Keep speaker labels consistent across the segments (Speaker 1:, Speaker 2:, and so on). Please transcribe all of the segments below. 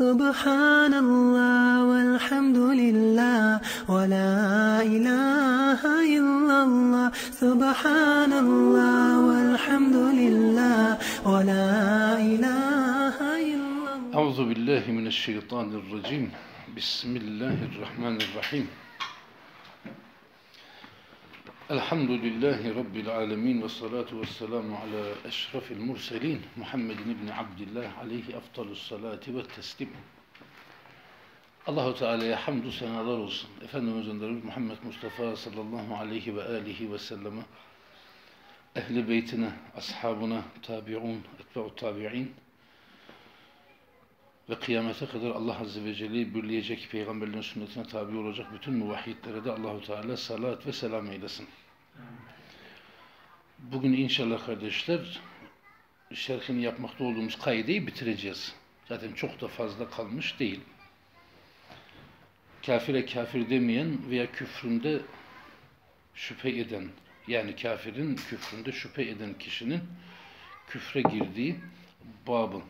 Speaker 1: سبحان الله والحمد لله ولا إله إلا الله سبحان الله والحمد لله ولا إله إلا الله
Speaker 2: أعوذ بالله من الشيطان الرجيم. بسم الله الرحمن الرحيم. Elhamdülillahi Rabbil alemin ve salatu ve selamu ala eşrafil murselin Muhammedin ibni Abdillah aleyhi aftalus salati ve teslim. Allahu Teala'ya hamdü senalar olsun. Efendimiz Önderimiz Muhammed Mustafa sallallahu aleyhi ve alihi ve selleme ehli beytine, ashabına, tabi'un, etba'u tabi'in ve kıyamete kadar Allah Azze ve Celle'yi birleyecek, peygamberlerin sünnetine tabi olacak bütün muvahhidlere de Allahu Teala salat ve selam eylesin. Bugün inşallah kardeşler şerhini yapmakta olduğumuz kaideyi bitireceğiz. Zaten çok da fazla kalmış değil. Kafire kafir demeyen veya küfründe şüphe eden yani kafirin küfründe şüphe eden kişinin küfre girdiği babın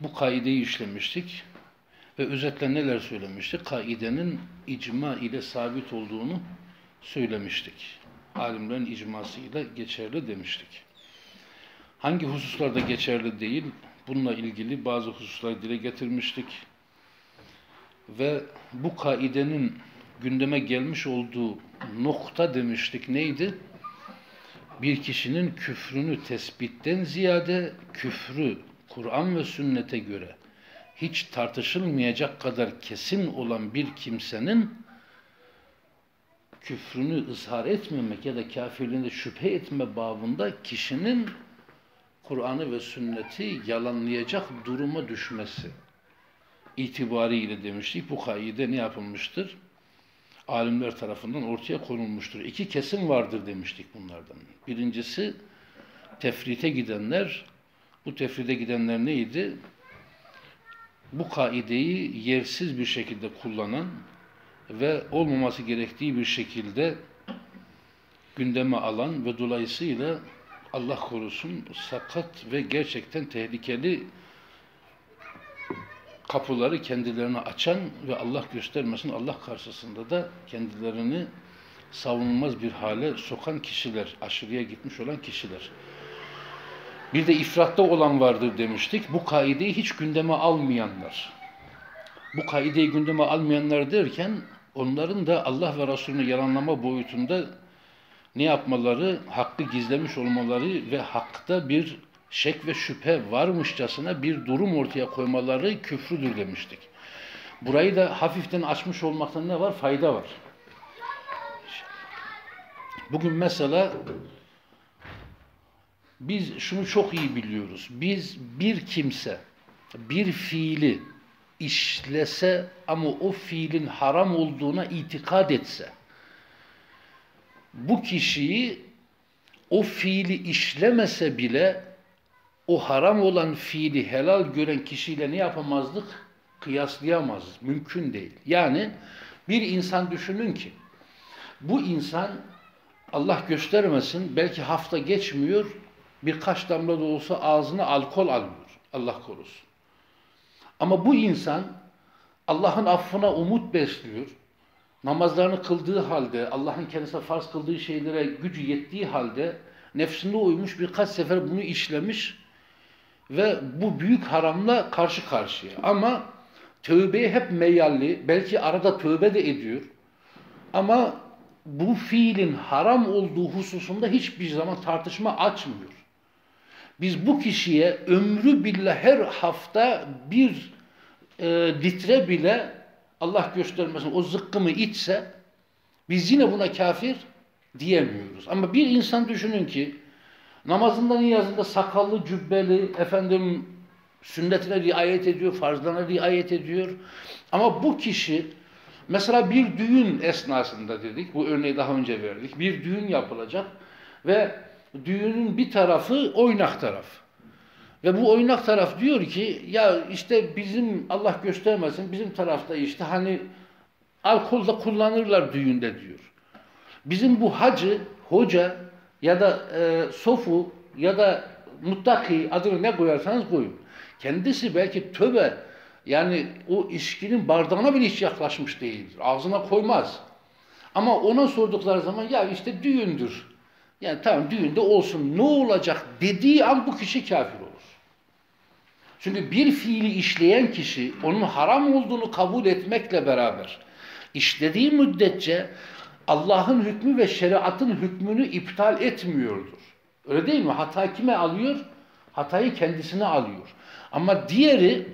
Speaker 2: bu kaideyi işlemiştik ve özetle neler söylemiştik? Kaidenin icma ile sabit olduğunu söylemiştik. Alimlerin icmasıyla geçerli demiştik. Hangi hususlarda geçerli değil? Bununla ilgili bazı hususları dile getirmiştik. Ve bu kaidenin gündeme gelmiş olduğu nokta demiştik neydi? Bir kişinin küfrünü tespitten ziyade küfrü Kur'an ve sünnete göre hiç tartışılmayacak kadar kesin olan bir kimsenin küfrünü ızhar etmemek ya da kafirliğinde şüphe etme babında kişinin Kur'an'ı ve sünneti yalanlayacak duruma düşmesi itibariyle demiştik. Bu kaide ne yapılmıştır? Alimler tarafından ortaya konulmuştur. İki kesim vardır demiştik bunlardan. Birincisi tefrite gidenler, bu tefride gidenler neydi? Bu kaideyi yersiz bir şekilde kullanan ve olmaması gerektiği bir şekilde gündeme alan ve dolayısıyla Allah korusun sakat ve gerçekten tehlikeli kapıları kendilerine açan ve Allah göstermesin Allah karşısında da kendilerini savunulmaz bir hale sokan kişiler, aşırıya gitmiş olan kişiler. Bir de ifratta olan vardır demiştik. Bu kaideyi hiç gündeme almayanlar. Bu kaideyi gündeme almayanlar derken onların da Allah ve Resulünü yalanlama boyutunda ne yapmaları, hakkı gizlemiş olmaları ve hakta bir şek ve şüphe varmışçasına bir durum ortaya koymaları küfrüdür demiştik. Burayı da hafiften açmış olmaktan ne var? Fayda var. Bugün mesela biz şunu çok iyi biliyoruz. Biz bir kimse bir fiili işlese ama o fiilin haram olduğuna itikad etse bu kişiyi o fiili işlemese bile o haram olan fiili helal gören kişiyle ne yapamazdık? Kıyaslayamaz. Mümkün değil. Yani bir insan düşünün ki bu insan Allah göstermesin belki hafta geçmiyor birkaç damla da olsa ağzına alkol almıyor. Allah korusun. Ama bu insan Allah'ın affına umut besliyor. Namazlarını kıldığı halde, Allah'ın kendisine farz kıldığı şeylere gücü yettiği halde nefsinde uymuş birkaç sefer bunu işlemiş ve bu büyük haramla karşı karşıya. Ama tövbeye hep meyalli, belki arada tövbe de ediyor. Ama bu fiilin haram olduğu hususunda hiçbir zaman tartışma açmıyor. Biz bu kişiye ömrü billah her hafta bir e, litre bile Allah göstermesin o zıkkımı içse biz yine buna kafir diyemiyoruz. Ama bir insan düşünün ki namazında niyazında sakallı, cübbeli, efendim sünnetine riayet ediyor, farzlarına riayet ediyor. Ama bu kişi mesela bir düğün esnasında dedik, bu örneği daha önce verdik. Bir düğün yapılacak ve düğünün bir tarafı oynak taraf. Ve bu oynak taraf diyor ki ya işte bizim Allah göstermesin bizim tarafta işte hani alkol da kullanırlar düğünde diyor. Bizim bu hacı, hoca ya da e, sofu ya da muttaki adını ne koyarsanız koyun. Kendisi belki töbe yani o içkinin bardağına bile hiç yaklaşmış değildir. Ağzına koymaz. Ama ona sordukları zaman ya işte düğündür. Yani tamam düğünde olsun ne olacak dediği an bu kişi kafir olur. Çünkü bir fiili işleyen kişi onun haram olduğunu kabul etmekle beraber işlediği müddetçe Allah'ın hükmü ve şeriatın hükmünü iptal etmiyordur. Öyle değil mi? Hata kime alıyor? Hatayı kendisine alıyor. Ama diğeri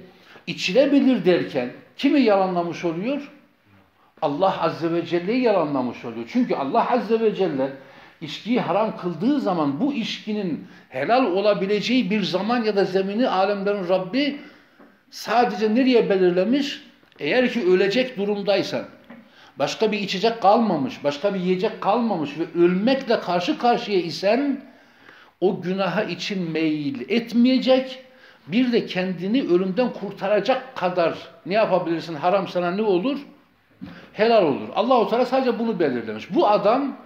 Speaker 2: içilebilir derken kimi yalanlamış oluyor? Allah Azze ve Celle'yi yalanlamış oluyor. Çünkü Allah Azze ve Celle içkiyi haram kıldığı zaman bu içkinin helal olabileceği bir zaman ya da zemini alemlerin Rabbi sadece nereye belirlemiş? Eğer ki ölecek durumdaysan, başka bir içecek kalmamış, başka bir yiyecek kalmamış ve ölmekle karşı karşıya isen o günaha için meyil etmeyecek, bir de kendini ölümden kurtaracak kadar ne yapabilirsin? Haram sana ne olur? Helal olur. Allahu Teala sadece bunu belirlemiş. Bu adam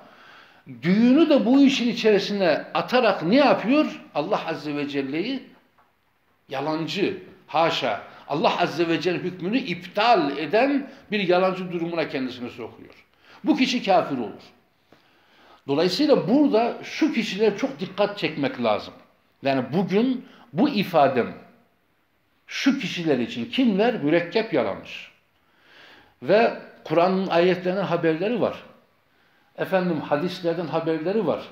Speaker 2: düğünü de bu işin içerisine atarak ne yapıyor? Allah Azze ve Celle'yi yalancı, haşa, Allah Azze ve Celle hükmünü iptal eden bir yalancı durumuna kendisini sokuyor. Bu kişi kafir olur. Dolayısıyla burada şu kişilere çok dikkat çekmek lazım. Yani bugün bu ifadem şu kişiler için kimler? Mürekkep yalamış. Ve Kur'an'ın ayetlerinin haberleri var. Efendim hadislerden haberleri var.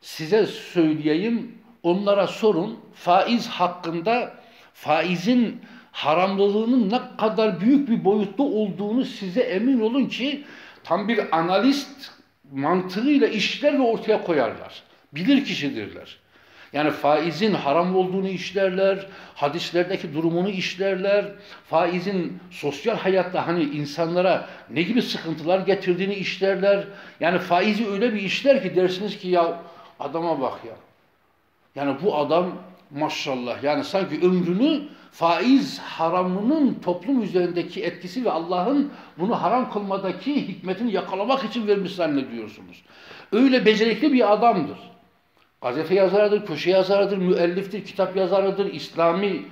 Speaker 2: Size söyleyeyim, onlara sorun. Faiz hakkında faizin haramlılığının ne kadar büyük bir boyutta olduğunu size emin olun ki tam bir analist mantığıyla işler ve ortaya koyarlar. Bilir kişidirler. Yani faizin haram olduğunu işlerler, hadislerdeki durumunu işlerler, faizin sosyal hayatta hani insanlara ne gibi sıkıntılar getirdiğini işlerler. Yani faizi öyle bir işler ki dersiniz ki ya adama bak ya. Yani bu adam maşallah yani sanki ömrünü faiz haramının toplum üzerindeki etkisi ve Allah'ın bunu haram kılmadaki hikmetini yakalamak için vermiş zannediyorsunuz. Öyle becerikli bir adamdır. Gazete yazarıdır, köşe yazarıdır, müelliftir, kitap yazarıdır, İslami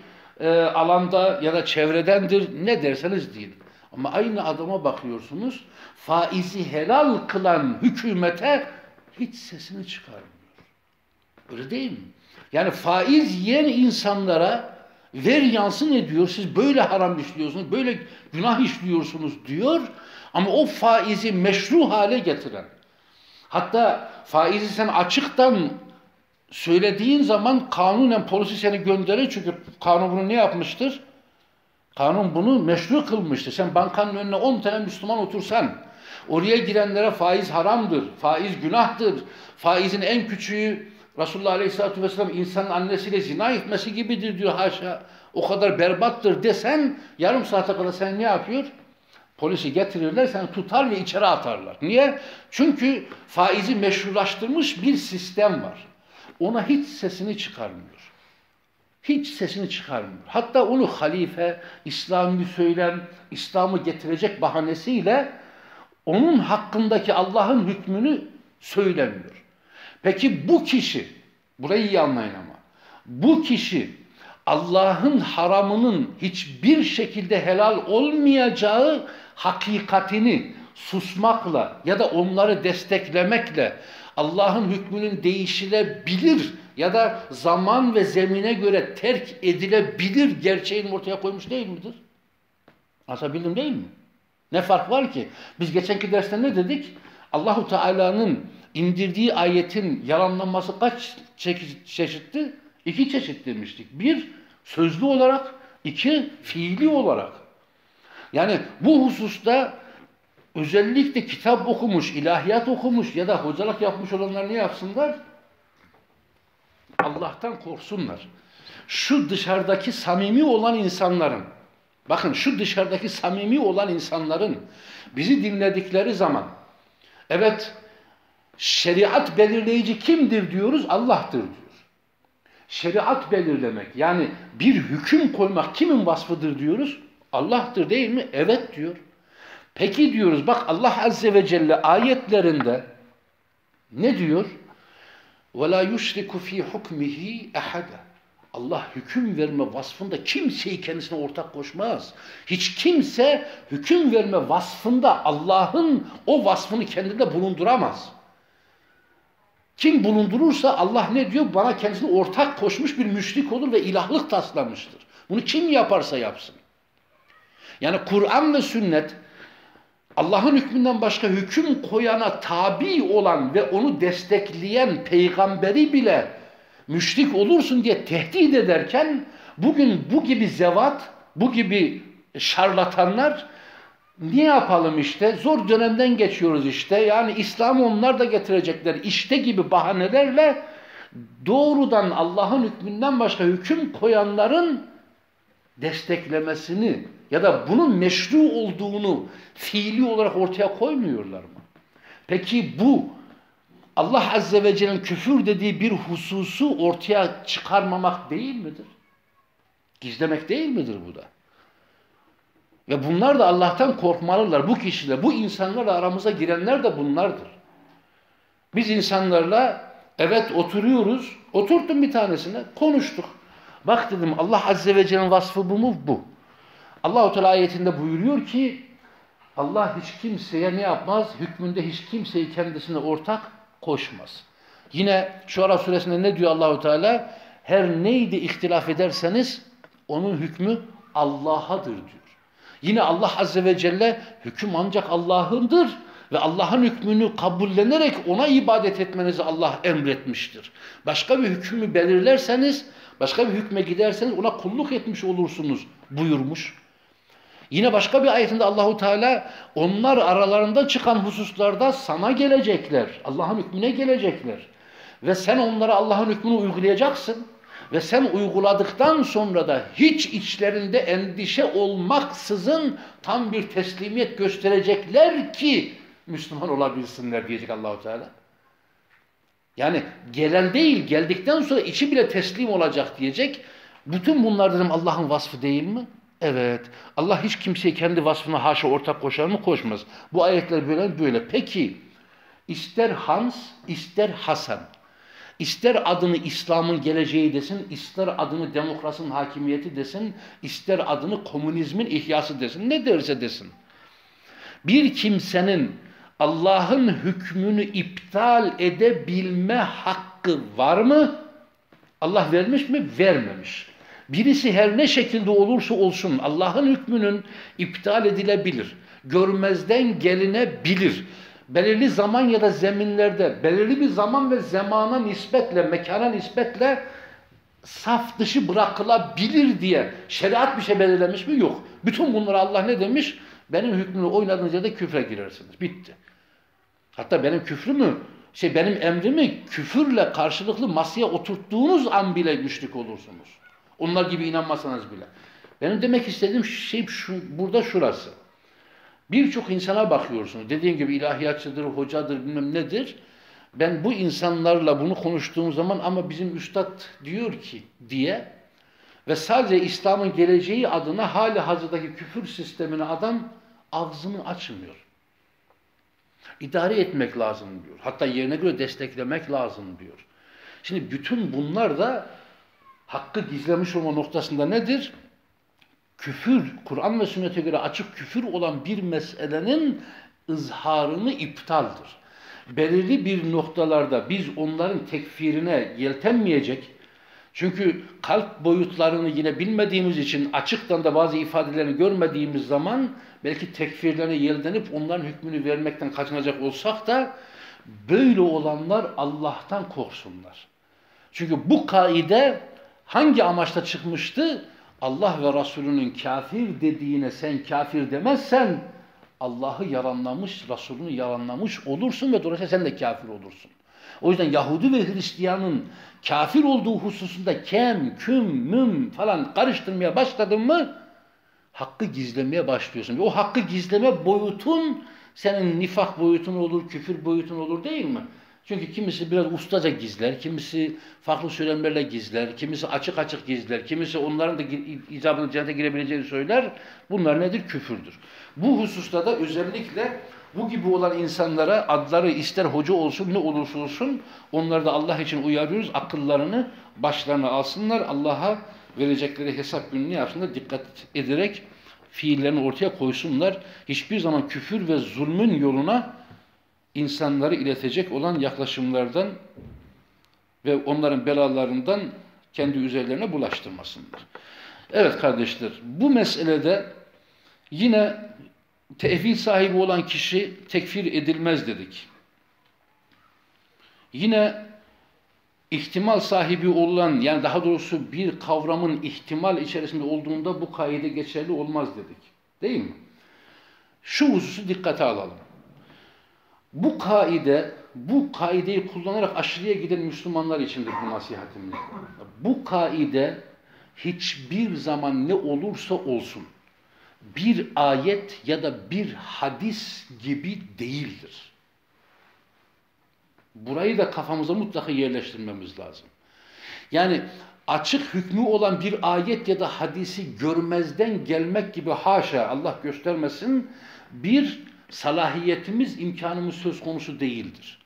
Speaker 2: e, alanda ya da çevredendir. Ne derseniz deyin. Ama aynı adama bakıyorsunuz, faizi helal kılan hükümete hiç sesini çıkarmıyor. Öyle değil mi? Yani faiz yiyen insanlara ver yansın ediyor. Siz böyle haram işliyorsunuz, böyle günah işliyorsunuz diyor. Ama o faizi meşru hale getiren, hatta faizi sen açıktan söylediğin zaman kanunen polisi seni gönderir. Çünkü kanun bunu ne yapmıştır? Kanun bunu meşru kılmıştır. Sen bankanın önüne 10 tane Müslüman otursan, oraya girenlere faiz haramdır, faiz günahtır, faizin en küçüğü Resulullah Aleyhisselatü Vesselam insanın annesiyle zina etmesi gibidir diyor haşa. O kadar berbattır desen yarım saate kadar sen ne yapıyor? Polisi getirirler, seni tutar ve içeri atarlar. Niye? Çünkü faizi meşrulaştırmış bir sistem var. Ona hiç sesini çıkarmıyor. Hiç sesini çıkarmıyor. Hatta onu halife, İslami söylem, İslam'ı getirecek bahanesiyle onun hakkındaki Allah'ın hükmünü söylemiyor. Peki bu kişi, burayı iyi anlayın ama, bu kişi Allah'ın haramının hiçbir şekilde helal olmayacağı hakikatini susmakla ya da onları desteklemekle Allah'ın hükmünün değişilebilir ya da zaman ve zemine göre terk edilebilir gerçeğini ortaya koymuş değil midir? Anlatabildim değil mi? Ne fark var ki? Biz geçenki derste ne dedik? Allahu Teala'nın indirdiği ayetin yalanlanması kaç çeşitti? İki çeşit demiştik. Bir, sözlü olarak, iki, fiili olarak. Yani bu hususta özellikle kitap okumuş, ilahiyat okumuş ya da hocalık yapmış olanlar ne yapsınlar? Allah'tan korksunlar. Şu dışarıdaki samimi olan insanların, bakın şu dışarıdaki samimi olan insanların bizi dinledikleri zaman, evet şeriat belirleyici kimdir diyoruz? Allah'tır diyor. Şeriat belirlemek yani bir hüküm koymak kimin vasfıdır diyoruz? Allah'tır değil mi? Evet diyor. Peki diyoruz bak Allah Azze ve Celle ayetlerinde ne diyor? وَلَا يُشْرِكُ ف۪ي حُكْمِهِ اَحَدًا Allah hüküm verme vasfında kimseyi kendisine ortak koşmaz. Hiç kimse hüküm verme vasfında Allah'ın o vasfını kendinde bulunduramaz. Kim bulundurursa Allah ne diyor? Bana kendisine ortak koşmuş bir müşrik olur ve ilahlık taslamıştır. Bunu kim yaparsa yapsın. Yani Kur'an ve sünnet Allah'ın hükmünden başka hüküm koyana tabi olan ve onu destekleyen peygamberi bile müşrik olursun diye tehdit ederken bugün bu gibi zevat, bu gibi şarlatanlar ne yapalım işte? Zor dönemden geçiyoruz işte. Yani İslam'ı onlar da getirecekler işte gibi bahanelerle doğrudan Allah'ın hükmünden başka hüküm koyanların desteklemesini ya da bunun meşru olduğunu fiili olarak ortaya koymuyorlar mı? Peki bu Allah Azze ve Celle'nin küfür dediği bir hususu ortaya çıkarmamak değil midir? Gizlemek değil midir bu da? Ve bunlar da Allah'tan korkmalılar. Bu kişiler, bu insanlarla aramıza girenler de bunlardır. Biz insanlarla evet oturuyoruz. Oturdum bir tanesine, konuştuk. Bak dedim Allah Azze ve Celle'nin vasfı bu mu? Bu. Allah-u Teala ayetinde buyuruyor ki Allah hiç kimseye ne yapmaz? Hükmünde hiç kimseyi kendisine ortak koşmaz. Yine Şuara suresinde ne diyor Allahu Teala? Her neydi ihtilaf ederseniz onun hükmü Allah'adır diyor. Yine Allah Azze ve Celle hüküm ancak Allah'ındır ve Allah'ın hükmünü kabullenerek ona ibadet etmenizi Allah emretmiştir. Başka bir hükmü belirlerseniz, başka bir hükme giderseniz ona kulluk etmiş olursunuz buyurmuş. Yine başka bir ayetinde Allahu Teala onlar aralarında çıkan hususlarda sana gelecekler. Allah'ın hükmüne gelecekler. Ve sen onlara Allah'ın hükmünü uygulayacaksın. Ve sen uyguladıktan sonra da hiç içlerinde endişe olmaksızın tam bir teslimiyet gösterecekler ki Müslüman olabilsinler diyecek Allahu Teala. Yani gelen değil, geldikten sonra içi bile teslim olacak diyecek. Bütün bunlar dedim Allah'ın vasfı değil mi? Evet. Allah hiç kimseye kendi vasfına haşa ortak koşar mı? Koşmaz. Bu ayetler böyle böyle. Peki ister Hans, ister Hasan, ister adını İslam'ın geleceği desin, ister adını demokrasinin hakimiyeti desin, ister adını komünizmin ihyası desin, ne derse desin. Bir kimsenin Allah'ın hükmünü iptal edebilme hakkı var mı? Allah vermiş mi? Vermemiş. Birisi her ne şekilde olursa olsun Allah'ın hükmünün iptal edilebilir. Görmezden gelinebilir. Belirli zaman ya da zeminlerde, belirli bir zaman ve zamana nispetle, mekana nispetle saf dışı bırakılabilir diye şeriat bir şey belirlemiş mi? Yok. Bütün bunları Allah ne demiş? Benim hükmümü oynadığınız yerde küfre girersiniz. Bitti. Hatta benim küfrümü, şey benim emrimi küfürle karşılıklı masaya oturttuğunuz an bile müşrik olursunuz. Onlar gibi inanmasanız bile. Benim demek istediğim şey şu, burada şurası. Birçok insana bakıyorsunuz. Dediğim gibi ilahiyatçıdır, hocadır, bilmem nedir. Ben bu insanlarla bunu konuştuğum zaman ama bizim üstad diyor ki diye ve sadece İslam'ın geleceği adına hali hazırdaki küfür sistemine adam ağzını açmıyor. İdare etmek lazım diyor. Hatta yerine göre desteklemek lazım diyor. Şimdi bütün bunlar da hakkı gizlemiş olma noktasında nedir? Küfür, Kur'an ve sünnete göre açık küfür olan bir meselenin ızharını iptaldir. Belirli bir noktalarda biz onların tekfirine yeltenmeyecek, çünkü kalp boyutlarını yine bilmediğimiz için açıktan da bazı ifadelerini görmediğimiz zaman belki tekfirlerine yeldenip onların hükmünü vermekten kaçınacak olsak da böyle olanlar Allah'tan korksunlar. Çünkü bu kaide hangi amaçla çıkmıştı? Allah ve Resulünün kafir dediğine sen kafir demezsen Allah'ı yalanlamış, Resulünü yalanlamış olursun ve dolayısıyla sen de kafir olursun. O yüzden Yahudi ve Hristiyanın kafir olduğu hususunda kem, küm, müm falan karıştırmaya başladın mı hakkı gizlemeye başlıyorsun. Ve o hakkı gizleme boyutun senin nifak boyutun olur, küfür boyutun olur değil mi? Çünkü kimisi biraz ustaca gizler, kimisi farklı söylemlerle gizler, kimisi açık açık gizler, kimisi onların da icabında cennete girebileceğini söyler. Bunlar nedir? Küfürdür. Bu hususta da özellikle bu gibi olan insanlara adları ister hoca olsun ne olursa olsun onları da Allah için uyarıyoruz. Akıllarını başlarına alsınlar. Allah'a verecekleri hesap gününü yapsınlar. Dikkat ederek fiillerini ortaya koysunlar. Hiçbir zaman küfür ve zulmün yoluna insanları iletecek olan yaklaşımlardan ve onların belalarından kendi üzerlerine bulaştırmasınlar. Evet kardeşler, bu meselede yine tevhid sahibi olan kişi tekfir edilmez dedik. Yine ihtimal sahibi olan yani daha doğrusu bir kavramın ihtimal içerisinde olduğunda bu kaide geçerli olmaz dedik. Değil mi? Şu hususu dikkate alalım. Bu kaide, bu kaideyi kullanarak aşırıya giden Müslümanlar içindir bu nasihatimiz. Bu kaide hiçbir zaman ne olursa olsun bir ayet ya da bir hadis gibi değildir. Burayı da kafamıza mutlaka yerleştirmemiz lazım. Yani açık hükmü olan bir ayet ya da hadisi görmezden gelmek gibi haşa Allah göstermesin bir salahiyetimiz, imkanımız söz konusu değildir.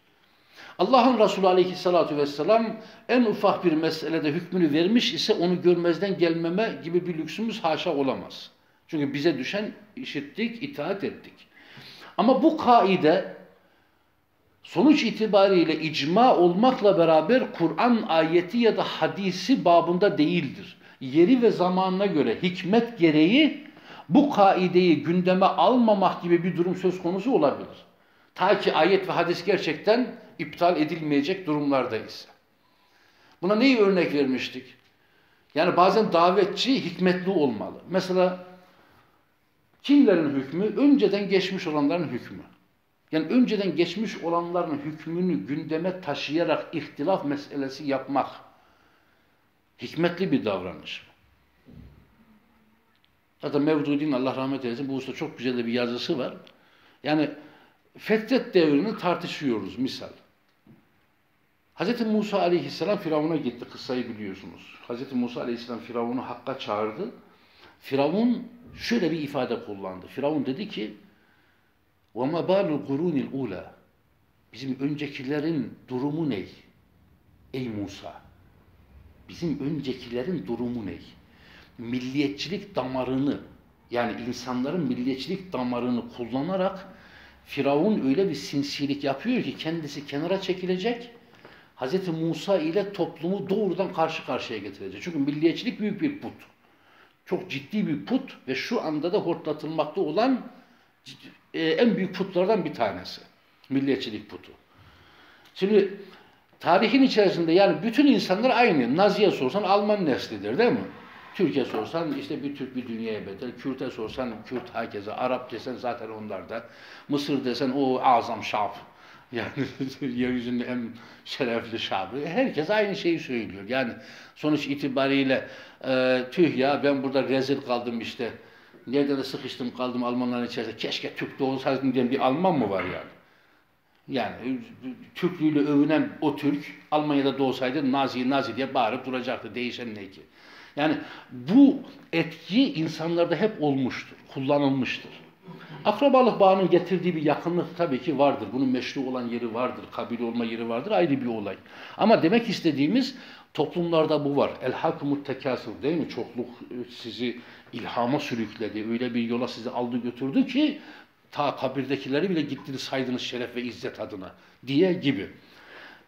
Speaker 2: Allah'ın Resulü aleyhissalatu vesselam en ufak bir meselede hükmünü vermiş ise onu görmezden gelmeme gibi bir lüksümüz haşa olamaz. Çünkü bize düşen işittik, itaat ettik. Ama bu kaide sonuç itibariyle icma olmakla beraber Kur'an ayeti ya da hadisi babında değildir. Yeri ve zamanına göre hikmet gereği bu kaideyi gündeme almamak gibi bir durum söz konusu olabilir. Ta ki ayet ve hadis gerçekten iptal edilmeyecek durumlardayız. Buna neyi örnek vermiştik? Yani bazen davetçi hikmetli olmalı. Mesela kimlerin hükmü? Önceden geçmiş olanların hükmü. Yani önceden geçmiş olanların hükmünü gündeme taşıyarak ihtilaf meselesi yapmak hikmetli bir davranış. Zaten Mevdudi'nin Allah rahmet eylesin bu usta çok güzel de bir yazısı var. Yani Fetret devrini tartışıyoruz misal. Hz. Musa aleyhisselam Firavun'a gitti. Kıssayı biliyorsunuz. Hz. Musa aleyhisselam Firavun'u Hakk'a çağırdı. Firavun şöyle bir ifade kullandı. Firavun dedi ki وَمَا بَالُ الْقُرُونِ الْعُولَى Bizim öncekilerin durumu ne? Ey Musa! Bizim öncekilerin durumu ne? Milliyetçilik damarını yani insanların milliyetçilik damarını kullanarak Firavun öyle bir sinsilik yapıyor ki kendisi kenara çekilecek Hz. Musa ile toplumu doğrudan karşı karşıya getirecek. Çünkü milliyetçilik büyük bir put. Çok ciddi bir put ve şu anda da hortlatılmakta olan e, en büyük putlardan bir tanesi. Milliyetçilik putu. Şimdi tarihin içerisinde yani bütün insanlar aynı. Nazi'ye sorsan Alman neslidir değil mi? Türkiye sorsan işte bir Türk bir dünyaya bedel. Kürt'e sorsan Kürt herkese. Arap desen zaten onlar da. Mısır desen o azam şaf. Yani yeryüzünde en şerefli şabı. Herkes aynı şeyi söylüyor. Yani sonuç itibariyle e, tüh ya ben burada rezil kaldım işte. Nerede de sıkıştım kaldım Almanların içerisinde. Keşke Türk doğsaydım diyen bir Alman mı var yani? Yani Türklüğüyle övünen o Türk Almanya'da doğsaydı Nazi Nazi diye bağırıp duracaktı. Değişen ne ki? Yani bu etki insanlarda hep olmuştur, kullanılmıştır. Akrabalık bağının getirdiği bir yakınlık tabii ki vardır. Bunun meşru olan yeri vardır, kabile olma yeri vardır, ayrı bir olay. Ama demek istediğimiz toplumlarda bu var. El hakmut tekasür değil mi? Çokluk sizi ilhama sürükledi. Öyle bir yola sizi aldı götürdü ki ta kabirdekileri bile gittiniz saydınız şeref ve izzet adına diye gibi.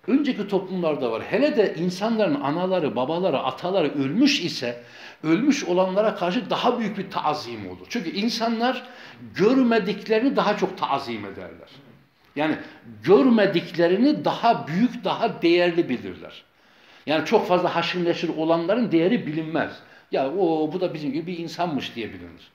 Speaker 2: Önceki toplumlarda var. Hele de insanların anaları, babaları, ataları ölmüş ise ölmüş olanlara karşı daha büyük bir tazim olur. Çünkü insanlar görmediklerini daha çok tazim ederler. Yani görmediklerini daha büyük, daha değerli bilirler. Yani çok fazla haşır neşir olanların değeri bilinmez. Ya o bu da bizim gibi bir insanmış diye bilinir.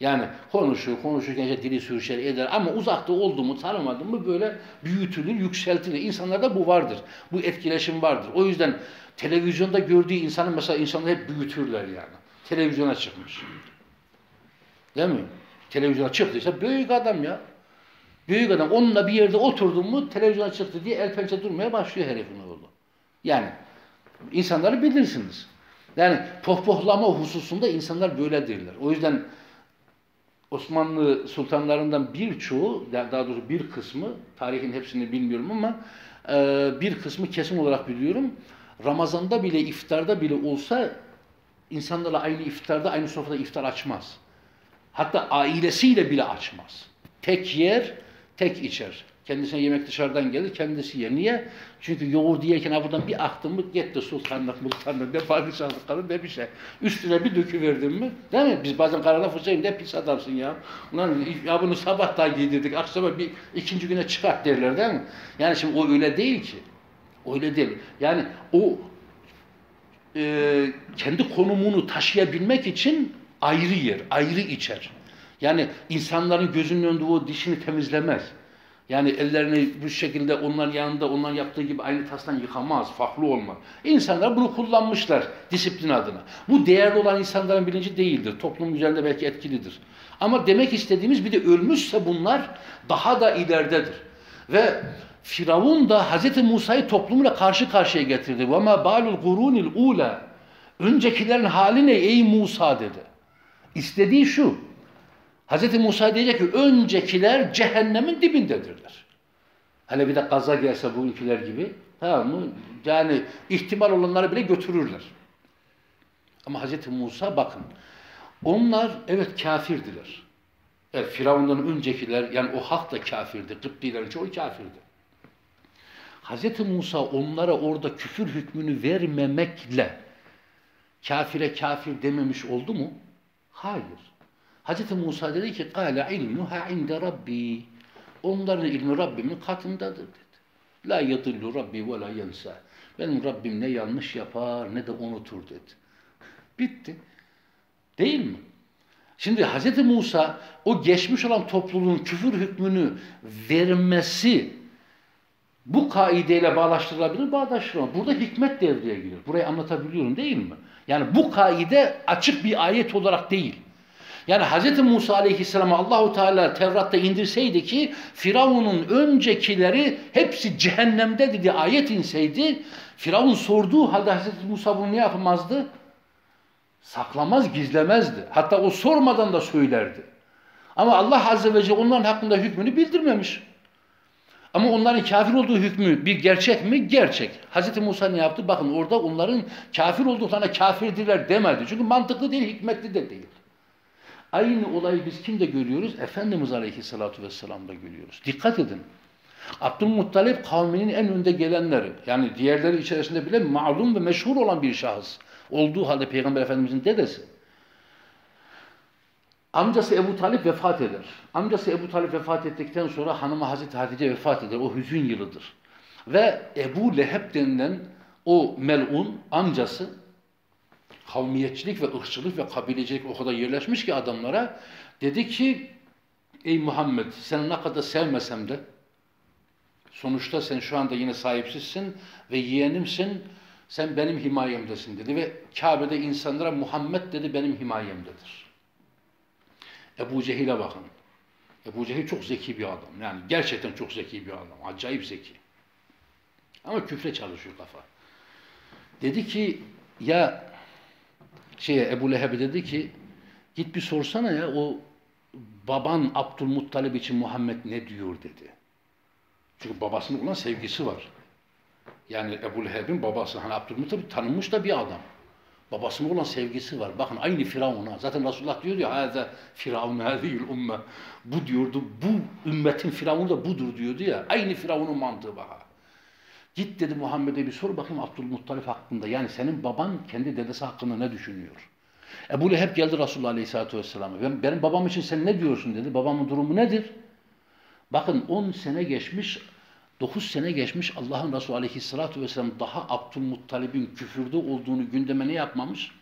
Speaker 2: Yani konuşuyor, konuşurken işte dili sürüşer eder ama uzakta oldu mu, tanımadı mı böyle büyütülür, yükseltilir. İnsanlarda bu vardır. Bu etkileşim vardır. O yüzden televizyonda gördüğü insanı mesela insanlar hep büyütürler yani. Televizyona çıkmış. Değil mi? Televizyona çıktıysa büyük adam ya. Büyük adam. Onunla bir yerde oturdun mu televizyona çıktı diye el pençe durmaya başlıyor herifin oğlu. Yani insanları bilirsiniz. Yani pohpohlama hususunda insanlar böyledirler. O yüzden Osmanlı sultanlarından birçoğu, daha doğrusu bir kısmı, tarihin hepsini bilmiyorum ama e, bir kısmı kesin olarak biliyorum. Ramazanda bile, iftarda bile olsa insanlarla aynı iftarda, aynı sofrada iftar açmaz. Hatta ailesiyle bile açmaz. Tek yer, tek içer. Kendisine yemek dışarıdan gelir, kendisi yer. Niye? Çünkü yoğurdu yerken buradan bir aktın mı gitti sultanlık, multanlık, ne padişahlık kalır ne bir şey. Üstüne bir döküverdin mi? Değil mi? Biz bazen karada fırçayım ne pis adamsın ya. Ulan ya bunu sabah da giydirdik, akşama bir ikinci güne çıkart derler değil mi? Yani şimdi o öyle değil ki. Öyle değil. Yani o e, kendi konumunu taşıyabilmek için ayrı yer, ayrı içer. Yani insanların gözünün önünde o dişini temizlemez. Yani ellerini bu şekilde onların yanında onların yaptığı gibi aynı tastan yıkamaz, farklı olmaz. İnsanlar bunu kullanmışlar disiplin adına. Bu değerli olan insanların bilinci değildir. Toplum üzerinde belki etkilidir. Ama demek istediğimiz bir de ölmüşse bunlar daha da ileridedir. Ve Firavun da Hz. Musa'yı toplumla karşı karşıya getirdi. وَمَا بَالُ الْقُرُونِ الْعُولَى Öncekilerin hali ne ey Musa dedi. İstediği şu. Hz. Musa diyecek ki öncekiler cehennemin dibindedirler. Hele bir de kaza gelse bu ülkeler gibi tamam mı? Yani ihtimal olanları bile götürürler. Ama Hz. Musa bakın onlar evet kafirdiler. Evet, Firavundan öncekiler yani o halk da kafirdi. Kıptilerin çoğu kafirdi. Hz. Musa onlara orada küfür hükmünü vermemekle kafire kafir dememiş oldu mu? Hayır. Hz. Musa dedi ki قَالَ عِلْمُهَا عِنْدَ Rabbi. Onların ilmi Rabbimin katındadır dedi. La yadillu Rabbi ve la yensa. Benim Rabbim ne yanlış yapar ne de unutur dedi. Bitti. Değil mi? Şimdi Hz. Musa o geçmiş olan topluluğun küfür hükmünü vermesi bu kaideyle bağlaştırılabilir, bağdaştırılamaz. Burada hikmet devreye giriyor. Burayı anlatabiliyorum değil mi? Yani bu kaide açık bir ayet olarak değil. Yani Hz. Musa Aleyhisselam'a Allahu Teala Tevrat'ta indirseydi ki Firavun'un öncekileri hepsi cehennemde dedi ayet inseydi Firavun sorduğu halde Hz. Musa bunu ne yapamazdı? Saklamaz, gizlemezdi. Hatta o sormadan da söylerdi. Ama Allah Azze ve Celle onların hakkında hükmünü bildirmemiş. Ama onların kafir olduğu hükmü bir gerçek mi? Gerçek. Hz. Musa ne yaptı? Bakın orada onların kafir olduklarına kafirdirler demedi. Çünkü mantıklı değil, hikmetli de değil. Aynı olayı biz kimde görüyoruz? Efendimiz Aleyhisselatü Vesselam'da görüyoruz. Dikkat edin. Abdülmuttalip kavminin en önde gelenleri, yani diğerleri içerisinde bile malum ve meşhur olan bir şahıs olduğu halde Peygamber Efendimizin dedesi. Amcası Ebu Talip vefat eder. Amcası Ebu Talip vefat ettikten sonra hanımı Hazreti Hatice vefat eder. O hüzün yılıdır. Ve Ebu Leheb denilen o melun amcası kavmiyetçilik ve ırkçılık ve kabilecilik o kadar yerleşmiş ki adamlara dedi ki ey Muhammed seni ne kadar sevmesem de sonuçta sen şu anda yine sahipsizsin ve yeğenimsin sen benim himayemdesin dedi ve Kabe'de insanlara Muhammed dedi benim himayemdedir. Ebu Cehil'e bakın. Ebu Cehil çok zeki bir adam. Yani gerçekten çok zeki bir adam. Acayip zeki. Ama küfre çalışıyor kafa. Dedi ki ya şeye Ebu Leheb'e dedi ki git bir sorsana ya o baban Abdülmuttalib için Muhammed ne diyor dedi. Çünkü babasının olan sevgisi var. Yani Ebu Leheb'in babası hani Abdülmuttalib tanınmış da bir adam. Babasının olan sevgisi var. Bakın aynı Firavun'a. Zaten Resulullah diyor ya hâze Firavun hâzîl umme. Bu diyordu. Bu ümmetin Firavunu da budur diyordu ya. Aynı Firavun'un mantığı bak. Git dedi Muhammed'e bir sor bakayım Abdülmuttalip hakkında. Yani senin baban kendi dedesi hakkında ne düşünüyor? Ebu Leheb geldi Resulullah Aleyhisselatü Vesselam'a. Ben, benim babam için sen ne diyorsun dedi. Babamın durumu nedir? Bakın 10 sene geçmiş 9 sene geçmiş Allah'ın Resulü Aleyhisselatü Vesselam daha Abdülmuttalib'in küfürde olduğunu gündeme ne yapmamış?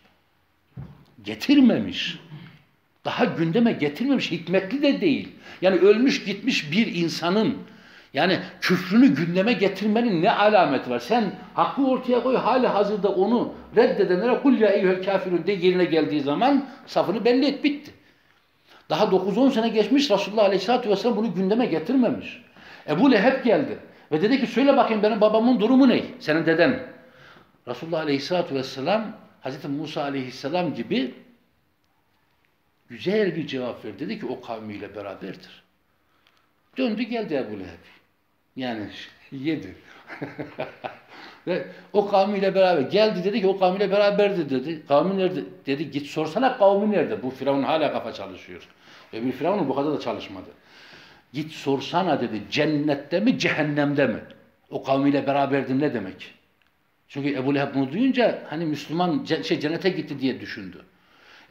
Speaker 2: Getirmemiş. Daha gündeme getirmemiş. Hikmetli de değil. Yani ölmüş gitmiş bir insanın yani küfrünü gündeme getirmenin ne alameti var? Sen hakkı ortaya koy, hali hazırda onu reddedenlere kul ya eyyühel kafirun de yerine geldiği zaman safını belli et, bitti. Daha 9-10 sene geçmiş Resulullah Aleyhisselatü Vesselam bunu gündeme getirmemiş. Ebu Leheb geldi ve dedi ki söyle bakayım benim babamın durumu ne? Senin deden. Resulullah Aleyhisselatü Vesselam Hazreti Musa Aleyhisselam gibi Güzel bir cevap verdi. Dedi ki o kavmiyle beraberdir. Döndü geldi Ebu Leheb. Yani yedi. Ve o kavmiyle beraber geldi dedi ki o kavmiyle beraberdi dedi. Kavmi nerede? Dedi git sorsana kavmi nerede? Bu Firavun hala kafa çalışıyor. Ve bir Firavun bu kadar da çalışmadı. Git sorsana dedi cennette mi cehennemde mi? O kavmiyle beraberdi ne demek? Çünkü Ebu Leheb bunu duyunca hani Müslüman şey cennete gitti diye düşündü.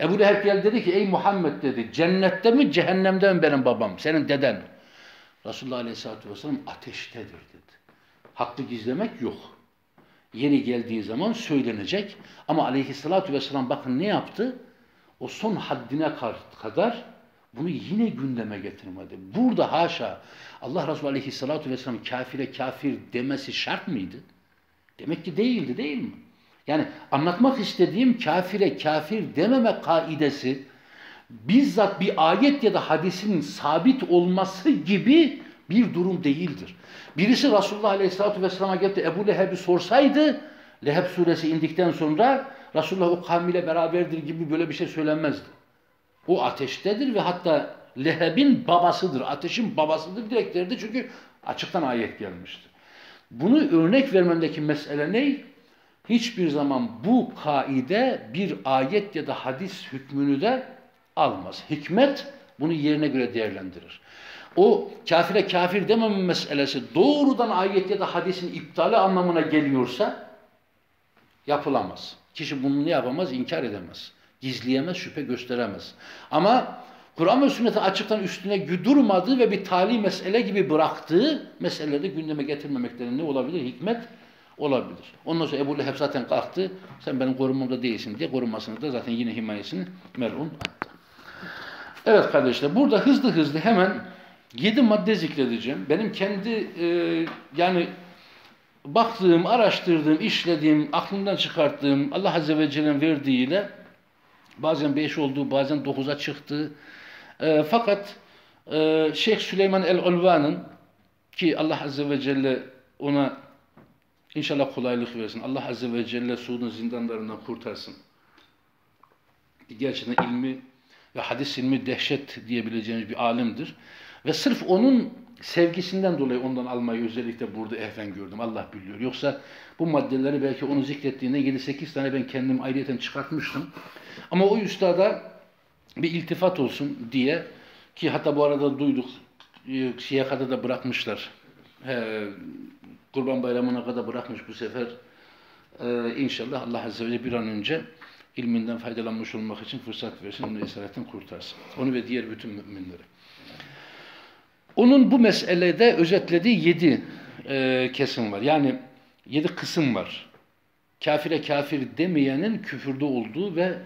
Speaker 2: Ebu Leheb geldi dedi ki ey Muhammed dedi cennette mi cehennemde mi benim babam senin deden? Resulullah Aleyhisselatü Vesselam ateştedir dedi. Hakkı gizlemek yok. Yeni geldiği zaman söylenecek. Ama Aleyhisselatü Vesselam bakın ne yaptı? O son haddine kadar bunu yine gündeme getirmedi. Burada haşa Allah Resulü Aleyhisselatü Vesselam kafire kafir demesi şart mıydı? Demek ki değildi değil mi? Yani anlatmak istediğim kafire kafir dememe kaidesi bizzat bir ayet ya da hadisin sabit olması gibi bir durum değildir. Birisi Resulullah Aleyhisselatü Vesselam'a gelip Ebu Leheb'i sorsaydı Leheb suresi indikten sonra Resulullah o kavmiyle beraberdir gibi böyle bir şey söylenmezdi. O ateştedir ve hatta Leheb'in babasıdır, ateşin babasıdır direkt derdi çünkü açıktan ayet gelmişti. Bunu örnek vermemdeki mesele ne? Hiçbir zaman bu kaide bir ayet ya da hadis hükmünü de almaz. Hikmet bunu yerine göre değerlendirir. O kafire kafir dememe meselesi doğrudan ayet ya da hadisin iptali anlamına geliyorsa yapılamaz. Kişi bunu ne yapamaz? İnkar edemez. Gizleyemez, şüphe gösteremez. Ama Kur'an ve sünneti açıktan üstüne durmadığı ve bir tali mesele gibi bıraktığı meseleleri gündeme getirmemekten ne olabilir? Hikmet olabilir. Ondan sonra Ebu Leheb zaten kalktı. Sen benim korumamda değilsin diye korunmasını da zaten yine himayesini attı. Evet kardeşler burada hızlı hızlı hemen yedi madde zikredeceğim. Benim kendi e, yani baktığım, araştırdığım, işlediğim, aklımdan çıkarttığım Allah Azze ve Celle'nin verdiğiyle bazen beş oldu, bazen dokuza çıktı. E, fakat e, Şeyh Süleyman el-Ulvan'ın ki Allah Azze ve Celle ona inşallah kolaylık versin. Allah Azze ve Celle Suud'un zindanlarından kurtarsın. Gerçekten ilmi ve hadis ilmi dehşet diyebileceğimiz bir alimdir. Ve sırf onun sevgisinden dolayı ondan almayı özellikle burada ehven gördüm. Allah biliyor. Yoksa bu maddeleri belki onu zikrettiğinde 7-8 tane ben kendim ayrıyeten çıkartmıştım. Ama o üstada bir iltifat olsun diye ki hatta bu arada duyduk şeye kadar da bırakmışlar. He, Kurban Bayramı'na kadar bırakmış bu sefer. Ee, inşallah Allah Azze ve Celle bir an önce ilminden faydalanmış olmak için fırsat versin, onu esaretten kurtarsın. Onu ve diğer bütün müminleri. Onun bu meselede özetlediği yedi e, kesim var. Yani yedi kısım var. Kafire kafir demeyenin küfürde olduğu ve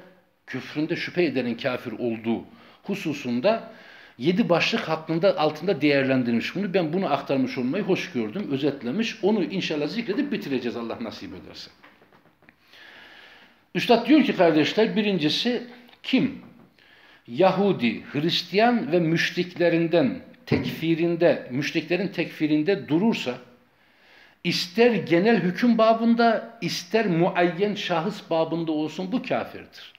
Speaker 2: küfründe şüphe edenin kafir olduğu hususunda yedi başlık hakkında altında değerlendirmiş bunu. Ben bunu aktarmış olmayı hoş gördüm, özetlemiş. Onu inşallah zikredip bitireceğiz Allah nasip ederse. Üstad diyor ki kardeşler birincisi kim? Yahudi, Hristiyan ve müşriklerinden tekfirinde, müşriklerin tekfirinde durursa ister genel hüküm babında ister muayyen şahıs babında olsun bu kafirdir.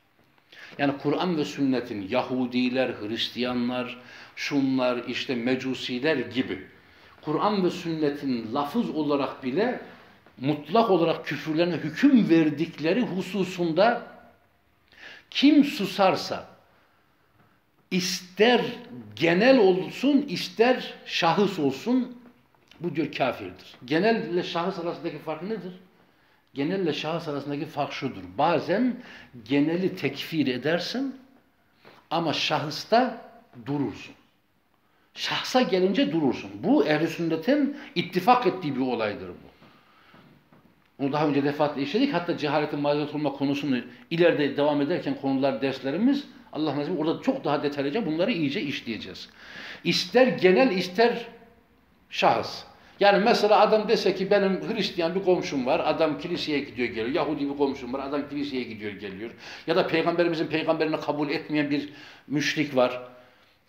Speaker 2: Yani Kur'an ve sünnetin Yahudiler, Hristiyanlar, şunlar, işte mecusiler gibi Kur'an ve sünnetin lafız olarak bile mutlak olarak küfürlerine hüküm verdikleri hususunda kim susarsa ister genel olsun ister şahıs olsun bu diyor kafirdir. Genel ile şahıs arasındaki fark nedir? Genel ile şahıs arasındaki fark şudur. Bazen geneli tekfir edersin ama şahısta durursun. Şahsa gelince durursun. Bu ehl sünnetin ittifak ettiği bir olaydır bu. Onu daha önce defaatle işledik. Hatta cehaletin mazeret olma konusunu ileride devam ederken konular derslerimiz Allah nasip orada çok daha detaylıca bunları iyice işleyeceğiz. İster genel ister şahıs. Yani mesela adam dese ki benim Hristiyan bir komşum var, adam kiliseye gidiyor geliyor. Yahudi bir komşum var, adam kiliseye gidiyor geliyor. Ya da peygamberimizin peygamberini kabul etmeyen bir müşrik var.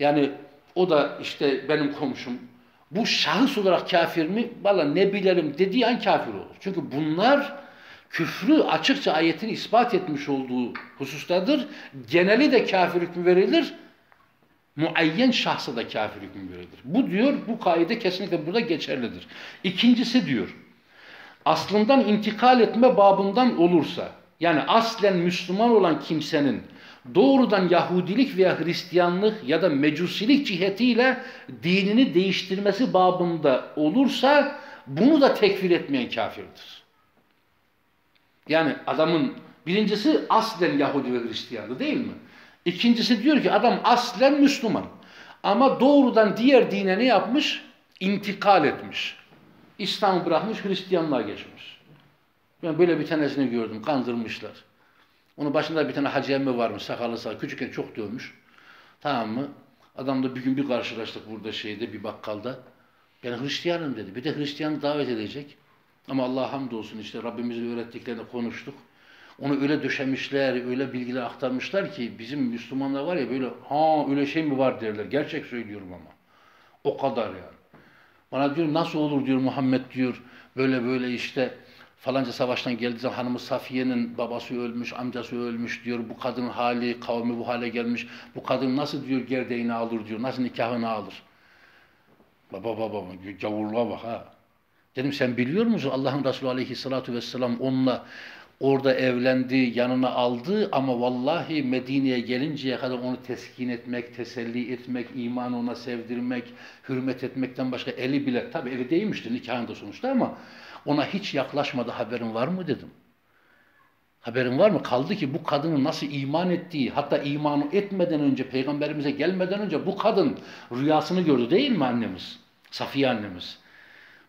Speaker 2: Yani o da işte benim komşum. Bu şahıs olarak kafir mi? Valla ne bilelim dediği an kafir olur. Çünkü bunlar küfrü açıkça ayetin ispat etmiş olduğu husustadır. Geneli de kafir hükmü verilir. Muayyen şahsa da kafir hükmü verilir. Bu diyor, bu kaide kesinlikle burada geçerlidir. İkincisi diyor, aslından intikal etme babından olursa, yani aslen Müslüman olan kimsenin doğrudan Yahudilik veya Hristiyanlık ya da Mecusilik cihetiyle dinini değiştirmesi babında olursa bunu da tekfir etmeyen kafirdir. Yani adamın birincisi aslen Yahudi ve Hristiyanlı değil mi? İkincisi diyor ki adam aslen Müslüman. Ama doğrudan diğer dine ne yapmış? İntikal etmiş. İslam'ı bırakmış, Hristiyanlığa geçmiş. Ben böyle bir tanesini gördüm, kandırmışlar. Onun başında bir tane hacı emmi varmış, sakallı sakal, küçükken çok dövmüş. Tamam mı? Adamla bir gün bir karşılaştık burada şeyde, bir bakkalda. Ben Hristiyanım dedi. Bir de Hristiyan davet edecek. Ama Allah'a hamdolsun işte Rabbimizin öğrettiklerini konuştuk. Onu öyle döşemişler, öyle bilgiler aktarmışlar ki bizim Müslümanlar var ya böyle ha öyle şey mi var derler. Gerçek söylüyorum ama. O kadar yani. Bana diyor nasıl olur diyor Muhammed diyor böyle böyle işte falanca savaştan geldiği zaman hanımı Safiye'nin babası ölmüş, amcası ölmüş diyor. Bu kadının hali, kavmi bu hale gelmiş. Bu kadın nasıl diyor gerdeğini alır diyor. Nasıl nikahını alır. Baba baba gavurluğa bak ha. Dedim sen biliyor musun Allah'ın Resulü aleyhissalatu vesselam onunla orada evlendi, yanına aldı ama vallahi Medine'ye gelinceye kadar onu teskin etmek, teselli etmek, imanı ona sevdirmek, hürmet etmekten başka eli bile, tabi evi değilmişti nikahında sonuçta ama ona hiç yaklaşmadı haberin var mı dedim. Haberin var mı? Kaldı ki bu kadının nasıl iman ettiği, hatta imanı etmeden önce, peygamberimize gelmeden önce bu kadın rüyasını gördü değil mi annemiz? Safiye annemiz.